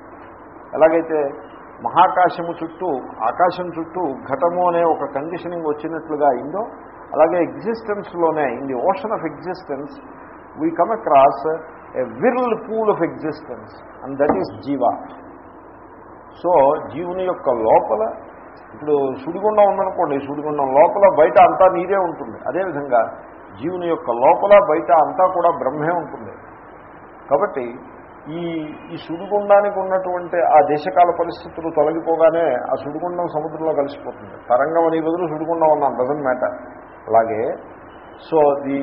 ఎలాగైతే మహాకాశము చుట్టూ ఆకాశం చుట్టూ ఘటము అనే ఒక కండిషనింగ్ వచ్చినట్లుగా అయిందో అలాగే ఎగ్జిస్టెన్స్లోనే in the ocean of existence we come across a whirlpool of existence and that is jiva so జీవుని యొక్క లోపల ఇప్పుడు సుడిగుండం ఉందనుకోండి సుడిగుండం లోపల బయట అంతా నీరే ఉంటుంది అదేవిధంగా జీవుని యొక్క లోపల బయట అంతా కూడా బ్రహ్మే ఉంటుంది కాబట్టి ఈ ఈ సుడిగుండానికి ఉన్నటువంటి ఆ దేశకాల పరిస్థితులు తొలగిపోగానే ఆ సుడిగుండం సముద్రంలో కలిసిపోతుంది తరంగం అనే బదులు సుడిగుండం అన్నాం డజన్ మ్యాటర్ అలాగే so the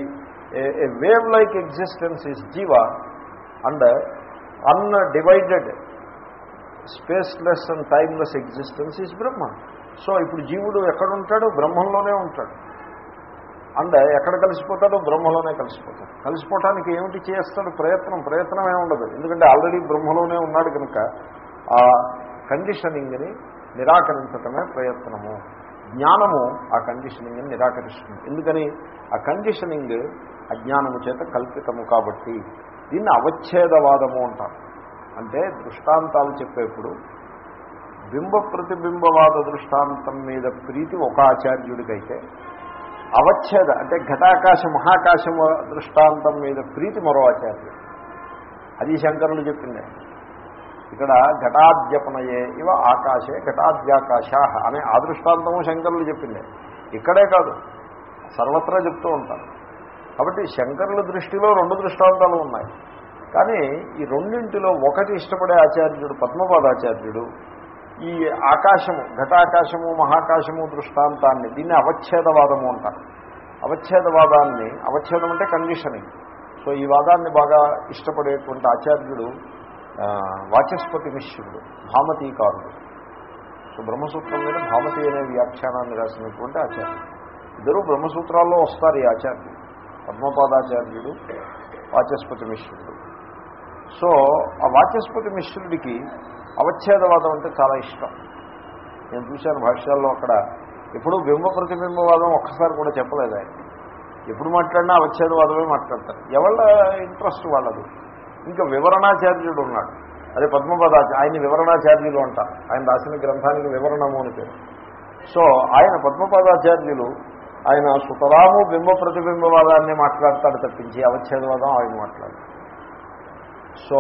a wave like existence is jiva and undivided spaceless and timeless existence is Brahma so ఇప్పుడు జీవుడు ఎక్కడ ఉంటాడు బ్రహ్మంలోనే ఉంటాడు. అండ్ ఎక్కడ కలిసిపోతాడో? బ్రహ్మలోనే కలిసిపోతాడు. కలిసిపోవటానికి ఏమిటి చేస్తాడు? ప్రయత్నం. ప్రయత్నం ఉండదు. ఎందుకంటే ఆల్రెడీ బ్రహ్మలోనే ఉన్నాడు కనుక ఆ కండిషనింగ్ని నిరాకరించటమే ప్రయత్నము. జ్ఞానము ఆ కండిషనింగ్ని నిరాకరిస్తుంది. ఎందుకని? ఆ కండిషనింగ్ అజ్ఞానము చేత కల్పితము కాబట్టి దీన్ని అవచ్ఛేదవాదము అంటారు. అంటే దృష్టాంతాలు చెప్పేప్పుడు బింబ ప్రతిబింబవాద దృష్టాంతం మీద ప్రీతి ఒక ఆచార్యుడికైతే అవచ్ఛేద అంటే ఘటాకాశ మహాకాశం దృష్టాంతం మీద ప్రీతి మరో ఆచార్యుడు. అది శంకరులు చెప్పిండే ఇక్కడ ఘటాద్యపనయే ఇవ ఆకాశే ఘటాద్యాకాశ అనే ఆదృష్టాంతము శంకరులు చెప్పిండే. ఇక్కడే కాదు సర్వత్రా చెప్తూ ఉంటారు. కాబట్టి శంకరుల దృష్టిలో రెండు దృష్టాంతాలు ఉన్నాయి. కానీ ఈ రెండింటిలో ఒకటి ఇష్టపడే ఆచార్యుడు పద్మపాదాచార్యుడు ఈ ఆకాశము ఘటాకాశము మహాకాశము దృష్టాంతాన్ని దీన్ని అవచ్ఛేదవాదము అంటారు. అవచ్ఛేదవాదాన్ని అవచ్ఛేదం అంటే కండిషనింగ్ సో ఈ వాదాన్ని బాగా ఇష్టపడేటువంటి ఆచార్యుడు వాచస్పతి మిశ్రుడు భామతీకారుడు. సో బ్రహ్మసూత్రం మీద భామతి అనే వ్యాఖ్యానాన్ని రాసినటువంటి ఆచార్యుడు. ఇద్దరు బ్రహ్మసూత్రాల్లో వస్తారు ఈ ఆచార్యుడు పద్మపాదాచార్యుడు వాచస్పతి మిశ్రుడు. సో ఆ వాచస్పతి మిశ్రుడికి అవచ్ఛేదవాదం అంటే చాలా ఇష్టం. నేను చూశాను భాష్యాల్లో అక్కడ ఎప్పుడూ బింబ ప్రతిబింబవాదం ఒక్కసారి కూడా చెప్పలేదు. ఆయన ఎప్పుడు మాట్లాడినా అవచ్ఛేదవాదమే మాట్లాడతారు. ఎవళ్ళ ఇంట్రెస్ట్ వాళ్ళది? ఇంకా వివరణాచార్యుడు ఉన్నాడు. అదే పద్మపదాచార్య ఆయన వివరణాచార్యులు అంటారు ఆయన రాసిన గ్రంథానికి వివరణము అని పేరు. సో ఆయన పద్మపదాచార్యులు ఆయన సుతరాము బింబ ప్రతిబింబవాదాన్ని మాట్లాడతాడు తప్పించి అవచ్ఛేదవాదం ఆయన మాట్లాడతాడు సో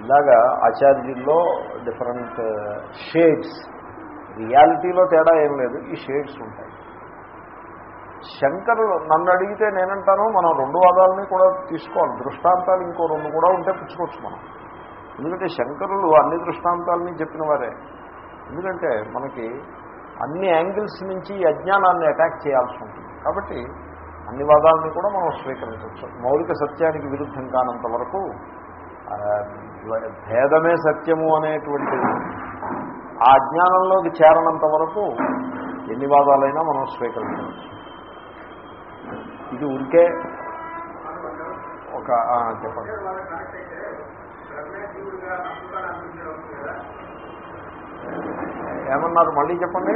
ఇలాగా ఆచార్యుల్లో డిఫరెంట్ uh, షేడ్స్ రియాలిటీలో తేడా ఏం లేదు ఈ షేడ్స్ ఉంటాయి. శంకరులు నన్ను అడిగితే నేనంటాను మనం రెండు వాదాలని కూడా తీసుకోవాలి. దృష్టాంతాలు ఇంకో రెండు కూడా ఉంటే పుచ్చుకోవచ్చు మనం. ఎందుకంటే శంకరులు అన్ని దృష్టాంతాలని చెప్పిన వారే. ఎందుకంటే మనకి అన్ని యాంగిల్స్ నుంచి ఈ అజ్ఞానాన్ని అటాక్ చేయాల్సి ఉంటుంది. కాబట్టి అన్ని వాదాలని కూడా మనం స్వీకరించవచ్చు. మౌలిక సత్యానికి విరుద్ధం కానంత వరకు భేదమే సత్యము అనేటువంటి ఆ అజ్ఞానంలోకి చేరనంత వరకు ఎన్ని వాదాలైనా మనం స్వీకరించవచ్చు. ఇది ఉరికే ఒక చెప్పండి. ఏమన్నారు? మళ్ళీ చెప్పండి.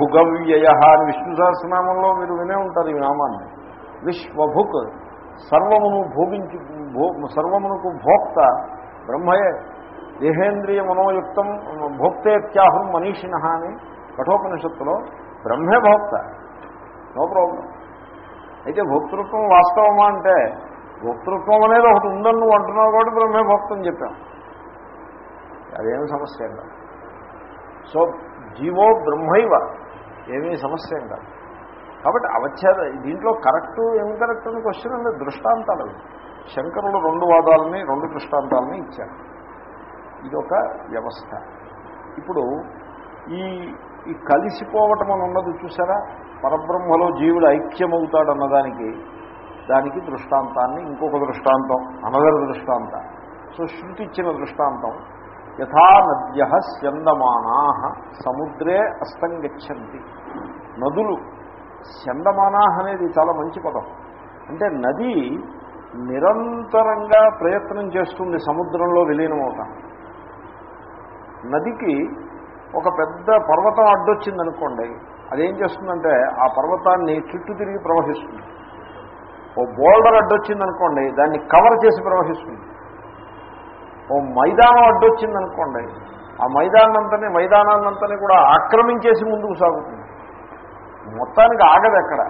భుగవ్యయ అని విష్ణు సహస్రనామంలో మీరు వినే ఉంటారు ఈ నామాన్ని. విశ్వభుక్ సర్వమును భోగించు భో సర్వమునకు భోక్త బ్రహ్మయే దేహేంద్రియ మనోయుక్తం భోక్తేత్యాహం మనీషిణ అని కఠోపనిషత్తులో బ్రహ్మే భోక్త. No problem. అయితే భోక్తృత్వం వాస్తవమా అంటే భోక్తృత్వం అనేది ఒకటి ఉందని నువ్వు అంటున్నావు కాబట్టి బ్రహ్మే భోక్తం చెప్పాం. అదేమి సమస్య కాదు. సో జీవో బ్రహ్మైవ ఏమీ సమస్య ఏం కాదు. కాబట్టి అవచ్ఛేద దీంట్లో కరెక్ట్ ఏం కరెక్ట్ అని క్వశ్చన్ అంటే దృష్టాంతాలు శంకరులు రెండు వాదాలని రెండు దృష్టాంతాలని ఇచ్చారు ఇది ఒక వ్యవస్థ. ఇప్పుడు ఈ ఈ కలిసిపోవటం అని ఉన్నది చూసారా? పరబ్రహ్మలో జీవుడు ఐక్యమవుతాడు అన్నదానికి దానికి దృష్టాంతాన్ని ఇంకొక దృష్టాంతం అనదర్ దృష్టాంత. సో శృతి ఇచ్చిన దృష్టాంతం యథా నద్య స్యందమానా సముద్రే అస్తంగచ్చంతి. నదులు స్యందమానా అనేది చాలా మంచి పదం. అంటే నది నిరంతరంగా ప్రయత్నం చేస్తుంది సముద్రంలో విలీనం నదికి ఒక పెద్ద పర్వతం అడ్డొచ్చింది అనుకోండి అదేం చేస్తుందంటే ఆ పర్వతాన్ని చుట్టూ తిరిగి ప్రవహిస్తుంది. ఓ బోల్డర్ అడ్డొచ్చిందనుకోండి దాన్ని కవర్ చేసి ప్రవహిస్తుంది. ఓ మైదానం అడ్డొచ్చింది అనుకోండి ఆ మైదానంతని మైదానాన్నంతని కూడా ఆక్రమించేసి ముందుకు సాగుతుంది. మొత్తానికి ఆగదు ఎక్కడ?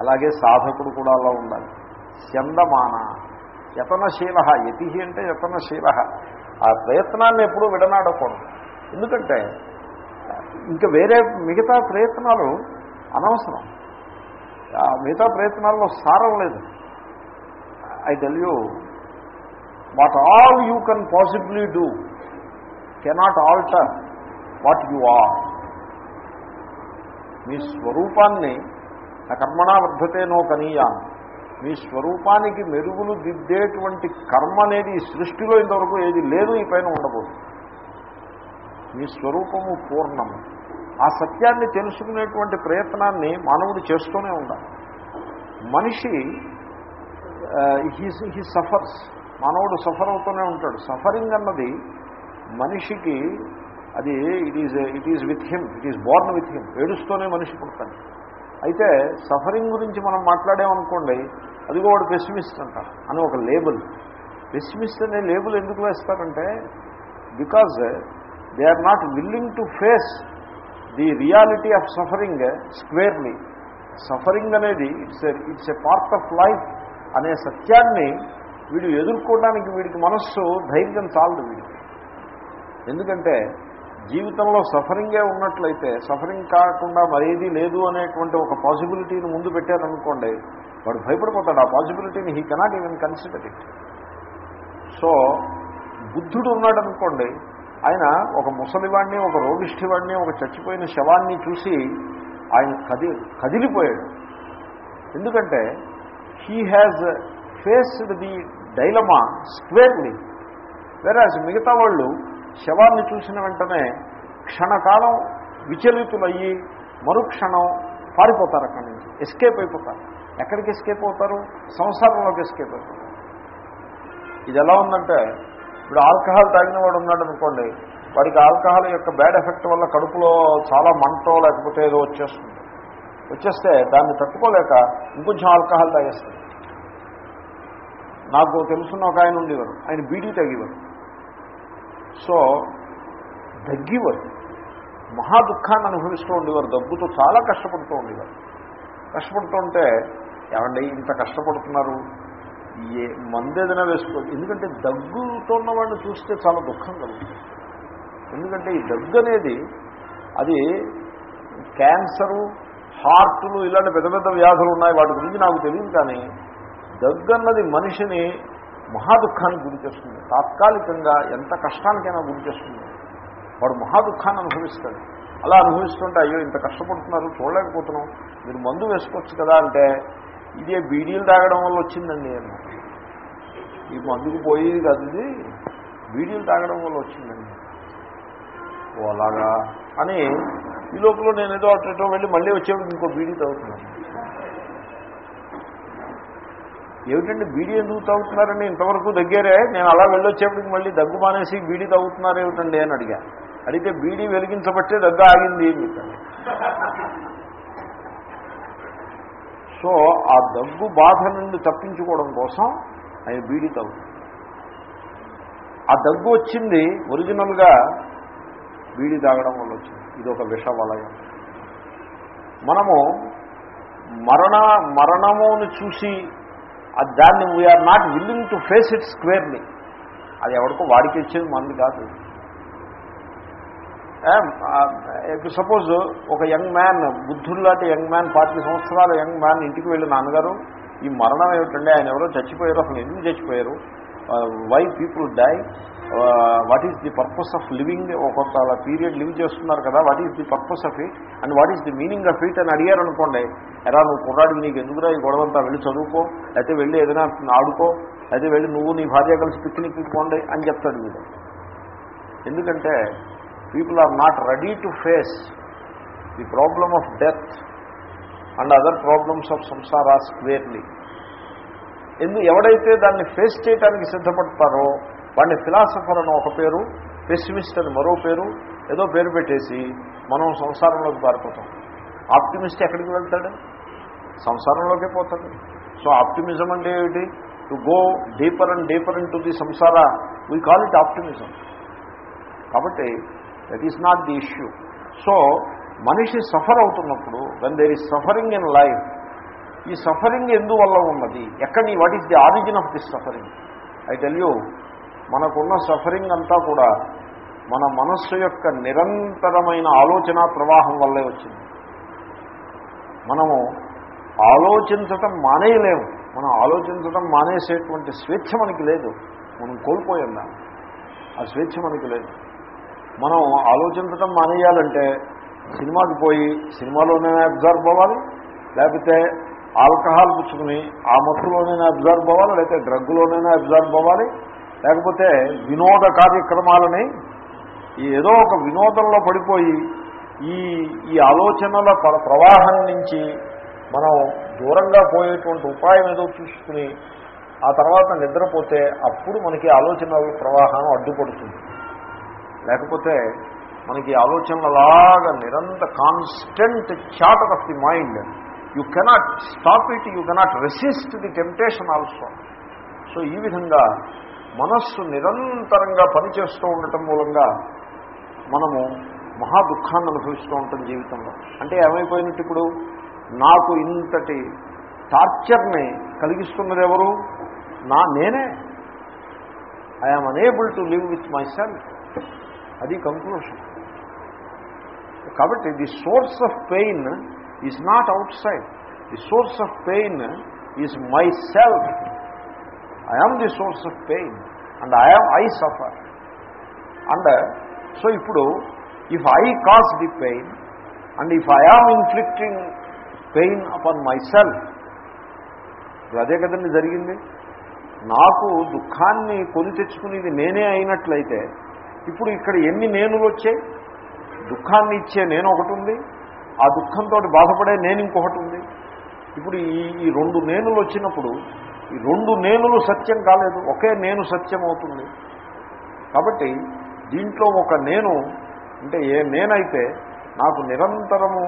అలాగే సాధకుడు కూడా అలా ఉండాలి. చందమాన యతనశీల యతి అంటే యతనశీల. ఆ ప్రయత్నాన్ని ఎప్పుడూ విడనాడకూడదు. ఎందుకంటే ఇంకా వేరే మిగతా ప్రయత్నాలు అనవసరం. మిగతా ప్రయత్నాల్లో సారం లేదు. I tell you what all you can possibly do cannot alter what you are మీ స్వరూపాన్ని నా కర్మణా వర్ధతే నో కనీయాన్ మీ స్వరూపానికి మెరుగులు దిద్దేటువంటి కర్మ అనేది ఈ సృష్టిలో ఇంతవరకు ఏది లేదు ఈ పైన ఉండబోదు మీ స్వరూపము పూర్ణము. ఆ సత్యాన్ని తెలుసుకునేటువంటి ప్రయత్నాన్ని మానవుడు చేస్తూనే ఉండాలి. మనిషి హీ హీ సఫర్స్. మానవుడు సఫర్ అవుతూనే ఉంటాడు. సఫరింగ్ అన్నది మనిషికి అది it is it is with him it is born with him ఏడుస్తూనే మనిషి పుడతాడు. అయితే సఫరింగ్ గురించి మనం మాట్లాడామనుకోండి అది కూడా పెసిమిస్ట్ అంటారు అని ఒక లేబుల్. పెసిమిస్ట్ అనే లేబుల్ ఎందుకు వేస్తారంటే because they are not willing to face the reality of suffering squarely. Suffering అనేది it's it's a part of life అనే సత్యాన్ని వీడు ఎదుర్కోవడానికి వీడికి మనస్సు ధైర్యం చాలదు వీడికి. ఎందుకంటే జీవితంలో సఫరింగే ఉన్నట్లయితే సఫరింగ్ కాకుండా మరేది లేదు అనేటువంటి ఒక పాసిబిలిటీని ముందు పెట్టారనుకోండి వాడు భయపడిపోతాడు. ఆ పాసిబిలిటీని he cannot even consider it. So బుద్ధుడు ఉన్నాడు అనుకోండి ఆయన ఒక ముసలివాడిని ఒక రోగిష్ఠివాడిని ఒక చచ్చిపోయిన శవాన్ని చూసి ఆయన కది కదిలిపోయాడు. ఎందుకంటే he has faced the dilemma squarely whereas మిగతా వాళ్ళు శవాన్ని చూసిన వెంటనే క్షణకాలం విచలితులయ్యి మరుక్షణం పారిపోతారు అక్కడి నుంచి. ఎస్కేప్ అయిపోతారు. ఎక్కడికి ఎస్కేప్ అవుతారు? సంసారంలోకి ఎస్కేప్ అయిపోతారు ఇది ఎలా ఉందంటే ఇప్పుడు ఆల్కహాల్ తాగిన వాడు ఉన్నాడు అనుకోండి వాడికి ఆల్కహాల్ యొక్క బ్యాడ్ ఎఫెక్ట్ వల్ల కడుపులో చాలా మంటో లేకపోతే ఏదో వచ్చేస్తుంది. వచ్చేస్తే దాన్ని తట్టుకోలేక ఇంకొంచెం ఆల్కహాల్ తాగేస్తుంది నాకు తెలుసున్న ఒక ఆయన ఉండేవారు ఆయన బీడీ తగ్గేవారు సో దగ్గివారు మహా దుఃఖాన్ని అనుభవిస్తూ ఉండేవారు దగ్గుతో చాలా కష్టపడుతూ ఉండేవారు. కష్టపడుతూ ఉంటే ఏమండి ఇంత కష్టపడుతున్నారు? ఏ మందు ఏదైనా ఎందుకంటే దగ్గుతో ఉన్నవాడిని చూస్తే చాలా దుఃఖం కలుగుతుంది. ఎందుకంటే ఈ దగ్గు అనేది అది క్యాన్సరు హార్టులు ఇలాంటి పెద్ద పెద్ద వ్యాధులు ఉన్నాయి. వాటి గురించి నాకు తెలియదు కానీ దగ్గు అన్నది మనిషిని మహాదుఖానికి గురి చేస్తుంది. తాత్కాలికంగా ఎంత కష్టానికైనా గురి చేస్తుంది. వాడు మహాదుఖాన్ని అనుభవిస్తాడు. అలా అనుభవిస్తుంటే అయ్యో ఇంత కష్టపడుతున్నారు చూడలేకపోతున్నాం. మీరు మందు వేసుకోవచ్చు కదా అంటే ఇదే బీడీలు తాగడం వల్ల వచ్చిందండి అన్నారు. ఈ మందుకు పోయేది కాదు ఇది. తాగడం వల్ల వచ్చిందండి. ఓ అలాగా? అని ఈ లోపల నేను ఏదో అటు వెళ్ళి మళ్ళీ వచ్చేప్పుడు ఇంకో బీడీ తాగుతున్నాను. ఏమిటండి బీడీ ఎందుకు తాగుతున్నారని ఇంతవరకు దగ్గరే? నేను అలా వెళ్ళొచ్చేప్పటికి మళ్ళీ దగ్గు మానేసి బీడీ తాగుతున్నారు ఏమిటండి అని అడిగా. అడిగితే బీడీ వెలిగించబట్టే దగ్గు ఆగింది అని సో ఆ దగ్గు బాధ నుండి తప్పించుకోవడం కోసం ఆయన బీడీ తాగుతుంది ఆ దగ్గు వచ్చింది ఒరిజినల్గా బీడీ తాగడం వల్ల వచ్చింది. ఇది ఒక విష వలయం మనము మరణ మరణమును చూసి దాన్ని we are not willing to face it squarely అది ఎవరికో వాడికి ఇచ్చేది మంది కాదు. సపోజ్ ఒక యంగ్ మ్యాన్ బుద్ధుల్లాంటి యంగ్ మ్యాన్ పాతిక సంవత్సరాల యంగ్ మ్యాన్ ఇంటికి వెళ్ళి నాన్నగారు ఈ మరణం ఏమిటండి? ఆయన ఎవరో చచ్చిపోయారు అసలు ఎందుకు చచ్చిపోయారు? Why people die what is the purpose of living ఒక కొంత పీరియడ్ లివ్ చేస్తున్నారు కదా what is the purpose of it and what is the meaning of it అని అడిగారు అనుకోండి. ఎరా నువ్వు కుర్రాడికి నీకు ఎందుకురా ఈ గొడవంతా? వెళ్ళి చదువుకో అయితే వెళ్ళి ఏదైనా ఆడుకో అయితే వెళ్ళి నువ్వు నీ భార్య కలిసి పిక్నిక్ పోండి అని చెప్తాడు వీడు. ఎందుకంటే people are not ready to face the problem of death and other problems of samsara squarely. ఎందు ఎవడైతే దాన్ని ఫేస్ చేయడానికి సిద్ధపడతారో వాడిని ఫిలాసఫర్ అని ఒక పేరు పెసిమిస్ట్ అని మరో పేరు ఏదో పేరు పెట్టేసి మనం సంసారంలోకి పారిపోతాం. ఆప్టిమిస్ట్ ఎక్కడికి వెళ్తాడు? సంసారంలోకే పోతాడు. సో ఆప్టిమిజం అంటే ఏమిటి? To go deeper and deeper into the samsara we call it optimism కాబట్టి that is not the issue so మనిషి సఫర్ అవుతున్నప్పుడు when there is suffering in life ఈ సఫరింగ్ ఎందువల్ల ఉన్నది? ఎక్కడి what is the origin of this suffering I tell you మనకున్న సఫరింగ్ అంతా కూడా మన మనస్సు యొక్క నిరంతరమైన ఆలోచన ప్రవాహం వల్లే వచ్చింది. మనము ఆలోచించటం మానేయలేము. మనం ఆలోచించటం మానేసేటువంటి స్వేచ్ఛ మనకి లేదు. మనం కోల్పోయాం ఆ స్వేచ్ఛ మనకి లేదు. మనం ఆలోచించటం మానేయాలంటే సినిమాకి పోయి సినిమాలోనే అబ్జర్వ్ అవ్వాలి లేకపోతే ఆల్కహాల్ పుచ్చుకుని ఆ మత్తులోనైనా అబ్జర్వ్ అవ్వాలి లేకపోతే డ్రగ్లోనైనా అబ్జర్వ్ అవ్వాలి లేకపోతే వినోద కార్యక్రమాలని ఏదో ఒక వినోదంలో పడిపోయి ఈ ఈ ఆలోచనల ప్రవాహం నుంచి మనం దూరంగా పోయేటువంటి ఉపాయం ఏదో చూసుకుని ఆ తర్వాత నిద్రపోతే అప్పుడు మనకి ఆలోచనల ప్రవాహం అడ్డుపడుతుంది. లేకపోతే మనకి ఆలోచనలు అలాగా నిరంతర constant chatter of the mind you cannot stop it you cannot resist the temptation also so ఈ విధంగా మనస్సు నిరంతరంగా పనిచేస్తూ ఉండటం మూలంగా మనము మహా దుఃఖాన్ని అనుభవిస్తూ ఉంటాం జీవితంలో. అంటే ఏమైపోయినట్టు ఇప్పుడు నాకు ఇంతటి టార్చర్ని కలిగిస్తున్నది ఎవరు? నా నేనే. I'm unable to live with myself అది కంక్లూషన్ కాబట్టి the source of pain is not outside the source of pain is myself I am the source of pain and I am I suffer and so ఇప్పుడు if I cause the pain and if I am inflicting pain upon myself ఇప్పుడు అదే కదండి జరిగింది? నాకు దుఃఖాన్ని కొని తెచ్చుకునేది నేనే అయినట్లయితే ఇప్పుడు ఇక్కడ ఎన్ని నేనులు వచ్చాయి? దుఃఖాన్ని ఇచ్చే నేను ఒకటి ఉంది ఆ దుఃఖంతో బాధపడే నేను ఇంకొకటి ఉంది ఇప్పుడు ఈ ఈ రెండు నేనులు వచ్చినప్పుడు ఈ రెండు నేనులు సత్యం కాలేదు ఒకే నేను సత్యం అవుతుంది కాబట్టి దీంట్లో ఒక నేను అంటే ఏ నేనైతే నాకు నిరంతరము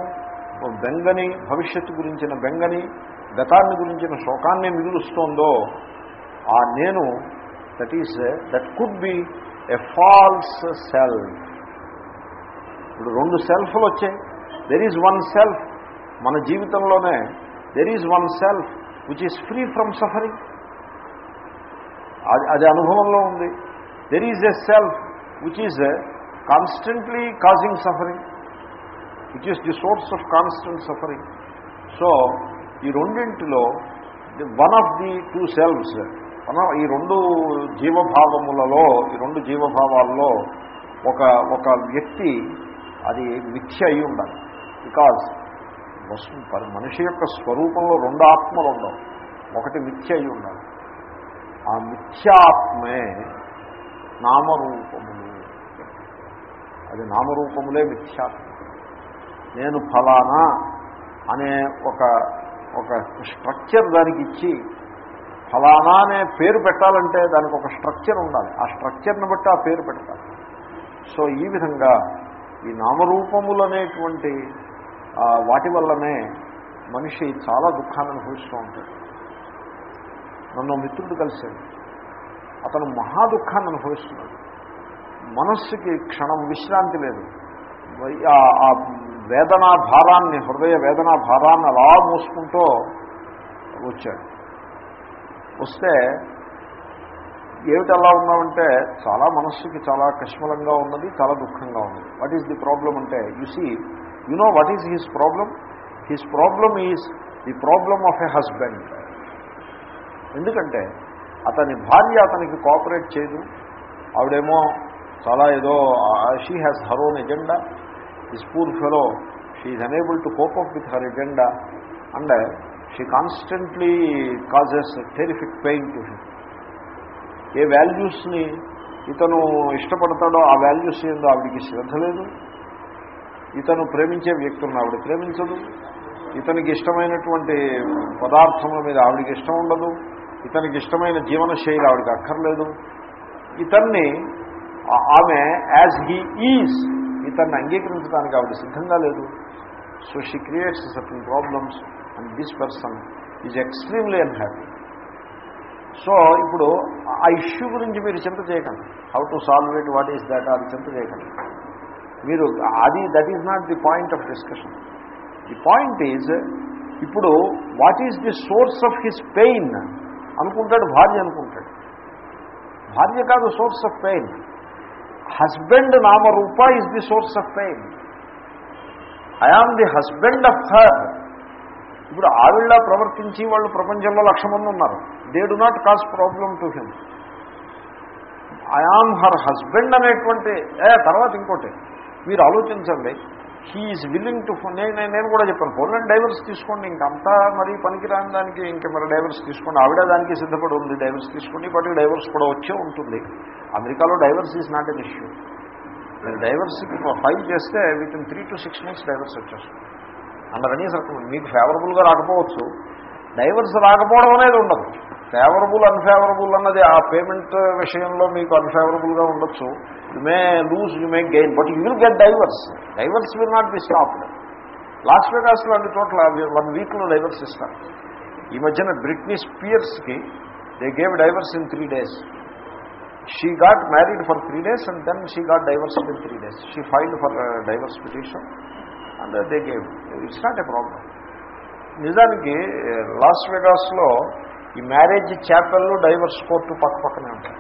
బెంగని భవిష్యత్తు గురించిన బెంగని గతాన్ని గురించిన శోకాన్ని మిగులుస్తోందో ఆ నేను that is that could be a false self ఇప్పుడు రెండు సెల్ఫ్లు వచ్చాయి. దెర్ ఈజ్ వన్ సెల్ఫ్ మన జీవితంలోనే there is one self which is free from suffering అది అది అనుభవంలో ఉంది. There is a self which is constantly causing suffering which is the source of constant suffering so ఈ రెండింటిలో one of the two selves మన ఈ రెండు జీవభావములలో ఈ రెండు జీవభావాల్లో ఒక ఒక వ్యక్తి అది మిథ్య అయి ఉండాలి. బికాజ్ మనిషి యొక్క స్వరూపంలో రెండు ఆత్మలు ఉండవు. ఒకటి మిథ్య అయి ఉండాలి. ఆ మిథ్యాత్మే నామరూపములు. అది నామరూపములే మిథ్యాత్మ. నేను ఫలానా అనే ఒక ఒక స్ట్రక్చర్ దానికి ఇచ్చి ఫలానా అనే పేరు పెట్టాలంటే దానికి ఒక స్ట్రక్చర్ ఉండాలి. ఆ స్ట్రక్చర్ని బట్టి ఆ పేరు పెట్టాలి. సో ఈ విధంగా ఈ నామరూపములు అనేటువంటి వాటి వల్లనే మనిషి చాలా దుఃఖాన్ని అనుభవిస్తూ ఉంటాడు. నన్ను మిత్రుడు కలిశాడు. అతను మహా దుఃఖాన్ని అనుభవిస్తున్నాడు. మనస్సుకి క్షణం విశ్రాంతి లేదు. ఆ వేదనా భారాన్ని హృదయ వేదనా భారాన్ని అలా మోసుకుంటూ వచ్చాడు. వస్తే ఏమిటి అలా ఉన్నామంటే చాలా మనస్సుకి చాలా కష్మలంగా ఉన్నది చాలా దుఃఖంగా ఉన్నది. వాట్ ఈస్ ది ప్రాబ్లం అంటే you see you know what is his problem his problem is the problem of a husband ఎందుకంటే అతని భార్య అతనికి కోఆపరేట్ చేయదు. ఆవిడేమో చాలా ఏదో she has her own agenda his poor fellow she is unable to cope up with her agenda and she constantly causes terrific pain to him ఏ వాల్యూస్ని ఇతను ఇష్టపడతాడో ఆ వాల్యూస్ ఏందో ఆవిడికి శ్రద్ధ లేదు. ఇతను ప్రేమించే వ్యక్తులను ఆవిడ ప్రేమించదు. ఇతనికి ఇష్టమైనటువంటి పదార్థముల మీద ఆవిడికి ఇష్టం ఉండదు. ఇతనికి ఇష్టమైన జీవన శైలి ఆవిడకి అక్కర్లేదు. ఇతన్ని ఆమె యాజ్ హీ ఈజ్ ఇతన్ని అంగీకరించడానికి ఆవిడ సిద్ధంగా లేదు. So she creates certain problems and this person is extremely unhappy so ఇప్పుడు ఆ ఇష్యూ గురించి మీరు చింత చేయకండి. How to solve it what is that అది చింత చేయకండి. మీరు అది that is not the point of discussion the point is ఇప్పుడు what is the source of his pain అనుకుంటాడు భార్య అనుకుంటాడు. భార్య కాదు సోర్స్ ఆఫ్ పెయిన్ హస్బెండ్ నామరూప is the source of pain I am the husband of her ఇప్పుడు ఆవిళ్ళ ప్రవర్తించి వాళ్ళు ప్రపంచంలో లక్ష మంది ఉన్నారు. They do not cause problem to him I am her husband అనేటువంటి ఏ తర్వాత ఇంకోటి. మీరు ఆలోచించండి. హీఈస్ విల్లింగ్ టు నేను నేను కూడా చెప్పాను. పోలండి డైవర్స్ తీసుకోండి. ఇంకంతా మరి పనికిరాని దానికి ఇంక మరి డైవర్స్ తీసుకోండి. ఆవిడ దానికి సిద్ధపడి ఉంది. డైవర్స్ తీసుకోండి. బట్ డైవర్స్ కూడా వచ్చే ఉంటుంది. అమెరికాలో divorce is not an issue మీరు డైవర్స్కి ఫైల్ చేస్తే within three to six months divorce వచ్చేస్తుంది. అండర్ ఎనీ మీకు ఫేవరబుల్గా రాకపోవచ్చు. డైవర్స్ రాకపోవడం అనేది ఉండదు. ఫేవరబుల్ అన్ఫేవరబుల్ అన్నది ఆ పేమెంట్ విషయంలో మీకు అన్ఫేవరబుల్గా ఉండొచ్చు. You may lose you may gain but you will get divorce divorce will not be stopped Las Vegas లాంటి చోట్ల వన్ వీక్లో డైవర్స్ ఇస్తారు. ఈ మధ్యన Britney స్పియర్స్కి they gave divorce in three days she got married for three days and then she got divorce in three days she filed for divorce petition and they gave it's not a problem నిజానికి లాస్ వెగాస్లో ఈ మ్యారేజ్ చాపెల్ డైవర్స్ కోర్టు పక్క పక్కనే ఉంటాయి.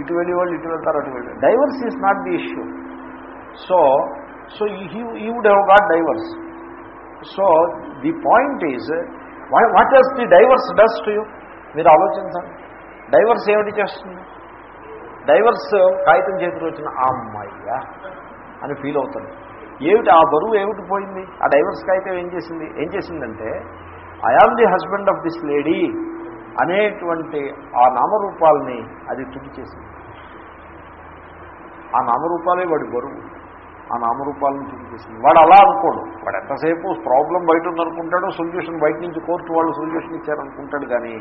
ఇటు వెళ్ళి వాళ్ళు ఇటు వెళ్తారు అటు వెళ్ళి. Divorce is not the issue so so ఈ would have got divorce so the point is what is the divorce does to you మీరు ఆలోచించండి. డైవర్స్ ఏమిటి చేస్తుంది? డైవర్స్ కాగితం చేతిలో వచ్చిన అమ్మాయ్యా అని ఫీల్ అవుతుంది. ఏమిటి ఆ బరువు ఏమిటి పోయింది? ఆ డైవర్స్ అయితే ఏం చేసింది? ఏం చేసిందంటే I am the husband of this lady అనేటువంటి ఆ నామరూపాలని అది తుడి చేసింది. ఆ నామరూపాలే వాడి బరువు. ఆ నామరూపాలను తుడి చేసింది. వాడు అలా అనుకోడు. వాడు ఎంతసేపు ప్రాబ్లం బయట ఉందనుకుంటాడో సొల్యూషన్ బయట నుంచి కోర్టు వాళ్ళు సొల్యూషన్ ఇచ్చారనుకుంటాడు కానీ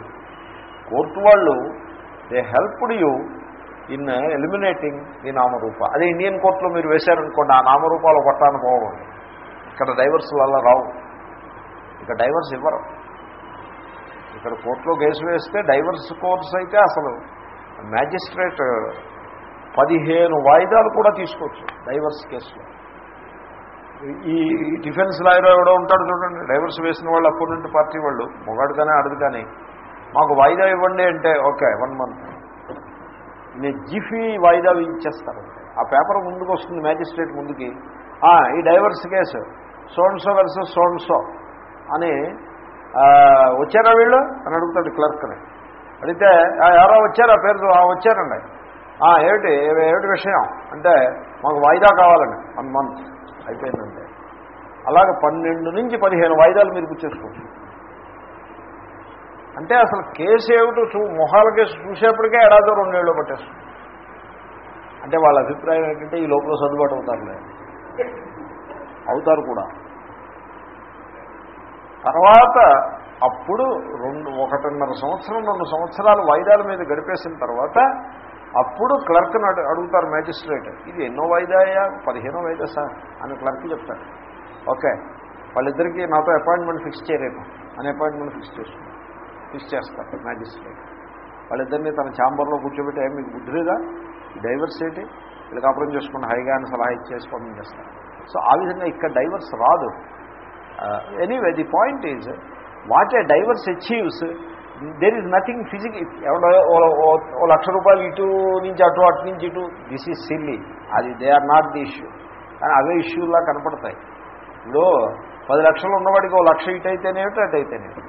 కోర్టు వాళ్ళు they helped you in eliminating ఈ నామరూప. అదే ఇండియన్ కోర్టులో మీరు వేశారనుకోండి ఆ నామరూపాలు కొట్టాను పోవండి. ఇక్కడ డైవర్స్ వల్ల రావు. ఇక్కడ డైవర్స్ ఇవ్వరు. ఇక్కడ కోర్టులో కేసు వేస్తే డైవర్స్ కోర్స్ అయితే అసలు మ్యాజిస్ట్రేట్ పదిహేను వాయిదాలు కూడా తీసుకోవచ్చు డైవర్స్ కేసులో. ఈ డిఫెన్స్ లాయర్ ఎవడో ఉంటాడు చూడండి డైవర్స్ వేసిన వాళ్ళు అపోనెంట్ పార్టీ వాళ్ళు మొగాడు కానీ అడదు కానీ మాకు వాయిదా ఇవ్వండి అంటే ఓకే వన్ మంత్. జిఫీ వాయిదా ఇచ్చేస్తారు ఆ పేపర్ ముందుకు వస్తుంది మ్యాజిస్ట్రేట్ ముందుకి. ఈ divorce case. So and so versus so and so. అని వచ్చారా వీళ్ళు? అని అడుగుతాడు క్లర్క్ని. అడిగితే ఎవరో వచ్చారా? పేరు వచ్చారండి. ఏమిటి? ఏమిటి విషయం? అంటే మాకు వాయిదా కావాలండి. One month. అయిపోయిందంటే అలాగే పన్నెండు నుంచి పదిహేను వాయిదాలు మీరు పుచ్చేసుకోవచ్చు అంటే అసలు కేసు ఏమిటో చూ మొహాల కేసు చూసేప్పటికే ఏడాదో రెండేళ్ళు పట్టేస్తుంది. అంటే వాళ్ళ అభిప్రాయం ఏంటంటే ఈ లోపల సర్దుబాటు అవుతారులే. అవుతారు కూడా. తర్వాత అప్పుడు రెండు ఒకటిన్నర సంవత్సరం రెండు సంవత్సరాలు వాయిదాల మీద గడిపేసిన తర్వాత అప్పుడు క్లర్క్ని అడుగుతారు మ్యాజిస్ట్రేట్ ఇది ఎన్నో వాయిదాయా? పదిహేనో వాయిదా సార్? అని క్లర్క్ చెప్తారు ఓకే వాళ్ళిద్దరికీ నాతో అపాయింట్మెంట్ ఫిక్స్ చేయలేము అని అపాయింట్మెంట్ ఫిక్స్ చేస్తుంది. ఇచ్చేస్తారు చేస్తారు మ్యాజిస్ట్రేట్ వాళ్ళిద్దరినీ తన ఛాంబర్లో కూర్చోబెట్టి ఏం మీకు బుద్ధిగా డైవర్స్ ఏంటి? వీళ్ళకి అప్రం చేసుకుని హైగా అని సలహా ఇచ్చేసి పంపించేస్తారు సో ఆ విధంగా ఇక్కడ డైవర్స్ రాదు. Anyway the point is what a divorce achieves there is nothing physic ఎవడో ఓ లక్ష రూపాయలు ఇటు నుంచి అటు అటు నుంచి ఇటు. దిస్ ఈజ్ సిల్లీ అది they are not the issue కానీ అవే ఇష్యూలా కనపడతాయి. ఇప్పుడు పది లక్షలు ఉన్నవాడికి ఓ లక్ష ఇటు అయితేనేమిటి అటు అయితేనేమిటి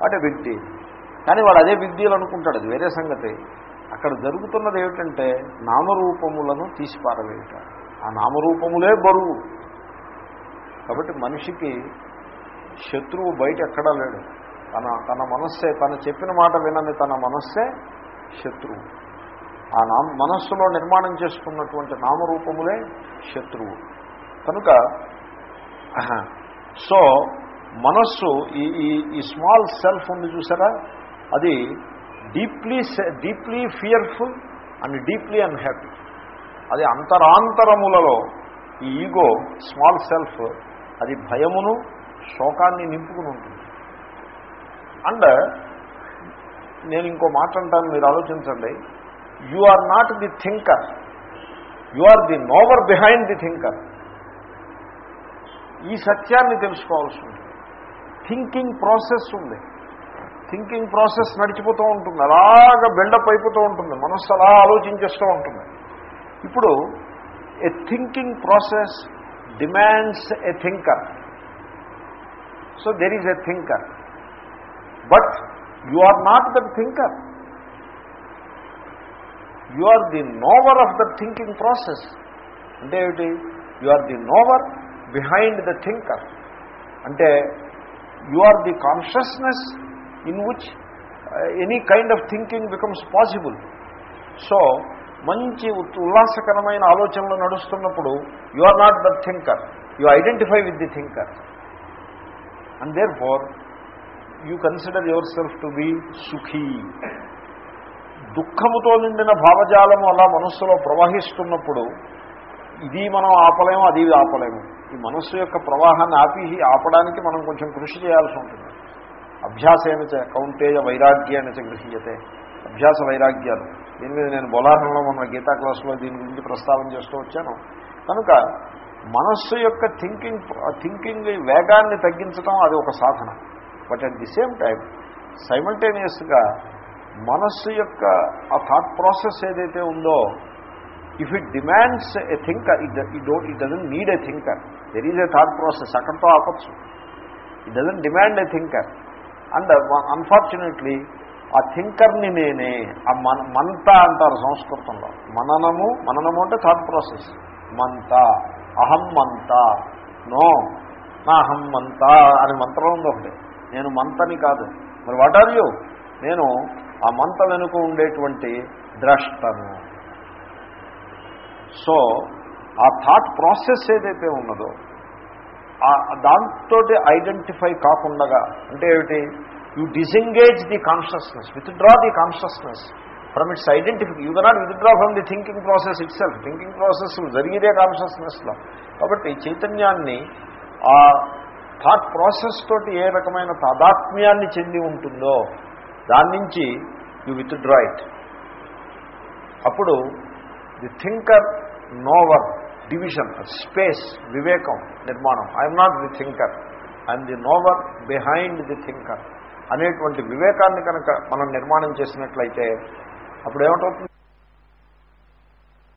వాటే బిగ్ డీల్ కానీ వాడు అదే బిగ్ డీల్ అనుకుంటాడు అది వేరే సంగతి. అక్కడ జరుగుతున్నది ఏమిటంటే నామరూపములను తీసిపారవేయట ఆ నామరూపములే బరువు. కాబట్టి మనిషికి శత్రువు బయట ఎక్కడా లేడు. తన తన మనస్సే తను చెప్పిన మాట వినని తన మనస్సే శత్రువు. ఆ నా మనస్సులో నిర్మాణం చేసుకున్నటువంటి నామరూపములే శత్రువు. కనుక సో మనస్సు ఈ ఈ ఈ స్మాల్ సెల్ఫ్ ఉంది చూసారా? అది deeply deeply fearful and deeply unhappy అది అంతరాంతరములలో ఈ ఈగో స్మాల్ సెల్ఫ్ అది భయమును శోకాన్ని నింపుకుని ఉంటుంది. అండ్ నేను ఇంకో మాట అంటాను మీరు ఆలోచించండి. You are not the thinker you are the knower behind the thinker ఈ సత్యాన్ని తెలుసుకోవాల్సి ఉంటుంది. థింకింగ్ ప్రాసెస్ ఉంది. థింకింగ్ ప్రాసెస్ నడిచిపోతూ ఉంటుంది. అలాగ బిల్డప్ అయిపోతూ ఉంటుంది. మనస్సు అలా ఆలోచించేస్తూ ఉంటుంది. ఇప్పుడు a thinking process demands a thinker so there is a thinker but you are not that thinker you are the knower of the thinking process అంటే ఏమిటి? You are the knower behind the thinker అంటే you are the consciousness in which any kind of thinking becomes possible so మంచి ఉల్లాసకరమైన ఆలోచనలు నడుస్తున్నప్పుడు you are not the thinker you identify with the thinker and therefore you consider yourself to be సుఖీ. దుఃఖముతో నిండిన భావజాలము అలా మనస్సులో ప్రవహిస్తున్నప్పుడు ఇది మనం ఆపలేము అది ఆపలేము. ఈ మనస్సు యొక్క ప్రవాహాన్ని ఆపి ఆపడానికి మనం కొంచెం కృషి చేయాల్సి ఉంటుంది. అభ్యాసేన కౌంటేయ వైరాగ్యాన్ని చ అభ్యాస వైరాగ్యాలు. దీని మీద నేను బొలారంలో మన గీతా క్లాసులో దీని గురించి ప్రస్తావన చేస్తూ వచ్చాను. కనుక మనస్సు యొక్క థింకింగ్ థింకింగ్ వేగాన్ని తగ్గించడం అది ఒక సాధన. But at the same time సైమల్టేనియస్గా మనస్సు యొక్క ఆ థాట్ ప్రాసెస్ ఏదైతే ఉందో if it demands a thinker it don't it doesn't need a thinker there is a thought process అక్కడితో ఆపచ్చు. It doesn't demand a thinker and unfortunately ఆ థింకర్ని నేనే ఆ మన మంత అంటారు సంస్కృతంలో. మననము మననము అంటే థాట్ ప్రాసెస్ మంత అహం మంత నో నా అహం మంత అని మంత్రం ఉంది ఒకటి. నేను మంతని కాదు. మరి వాట్ ఆర్ యూ నేను ఆ మంత వెనుక ఉండేటువంటి ద్రష్టను. సో ఆ థాట్ ప్రాసెస్ ఏదైతే ఉన్నదో దాంతో ఐడెంటిఫై కాకుండా అంటే ఏమిటి? You disengage the consciousness withdraw the consciousness from its identify you cannot withdraw from the thinking process itself thinking process జరిగిదే కాన్షియస్నెస్లో కాబట్టి చైతన్యాన్ని ఆ థాట్ ప్రాసెస్ తోటి ఏ రకమైన తాదాత్మ్యాన్ని చెంది ఉంటుందో దాని నుంచి యూ విత్డ్రా ఇట్ అప్పుడు the thinker knower division space వివేకం నిర్మాణం. I'm not the thinker I'm the knower behind the thinker అనేటువంటి వివేకాన్ని కనుక మనం నిర్మాణం చేసినట్లయితే అప్పుడు ఏమిటవుతుంది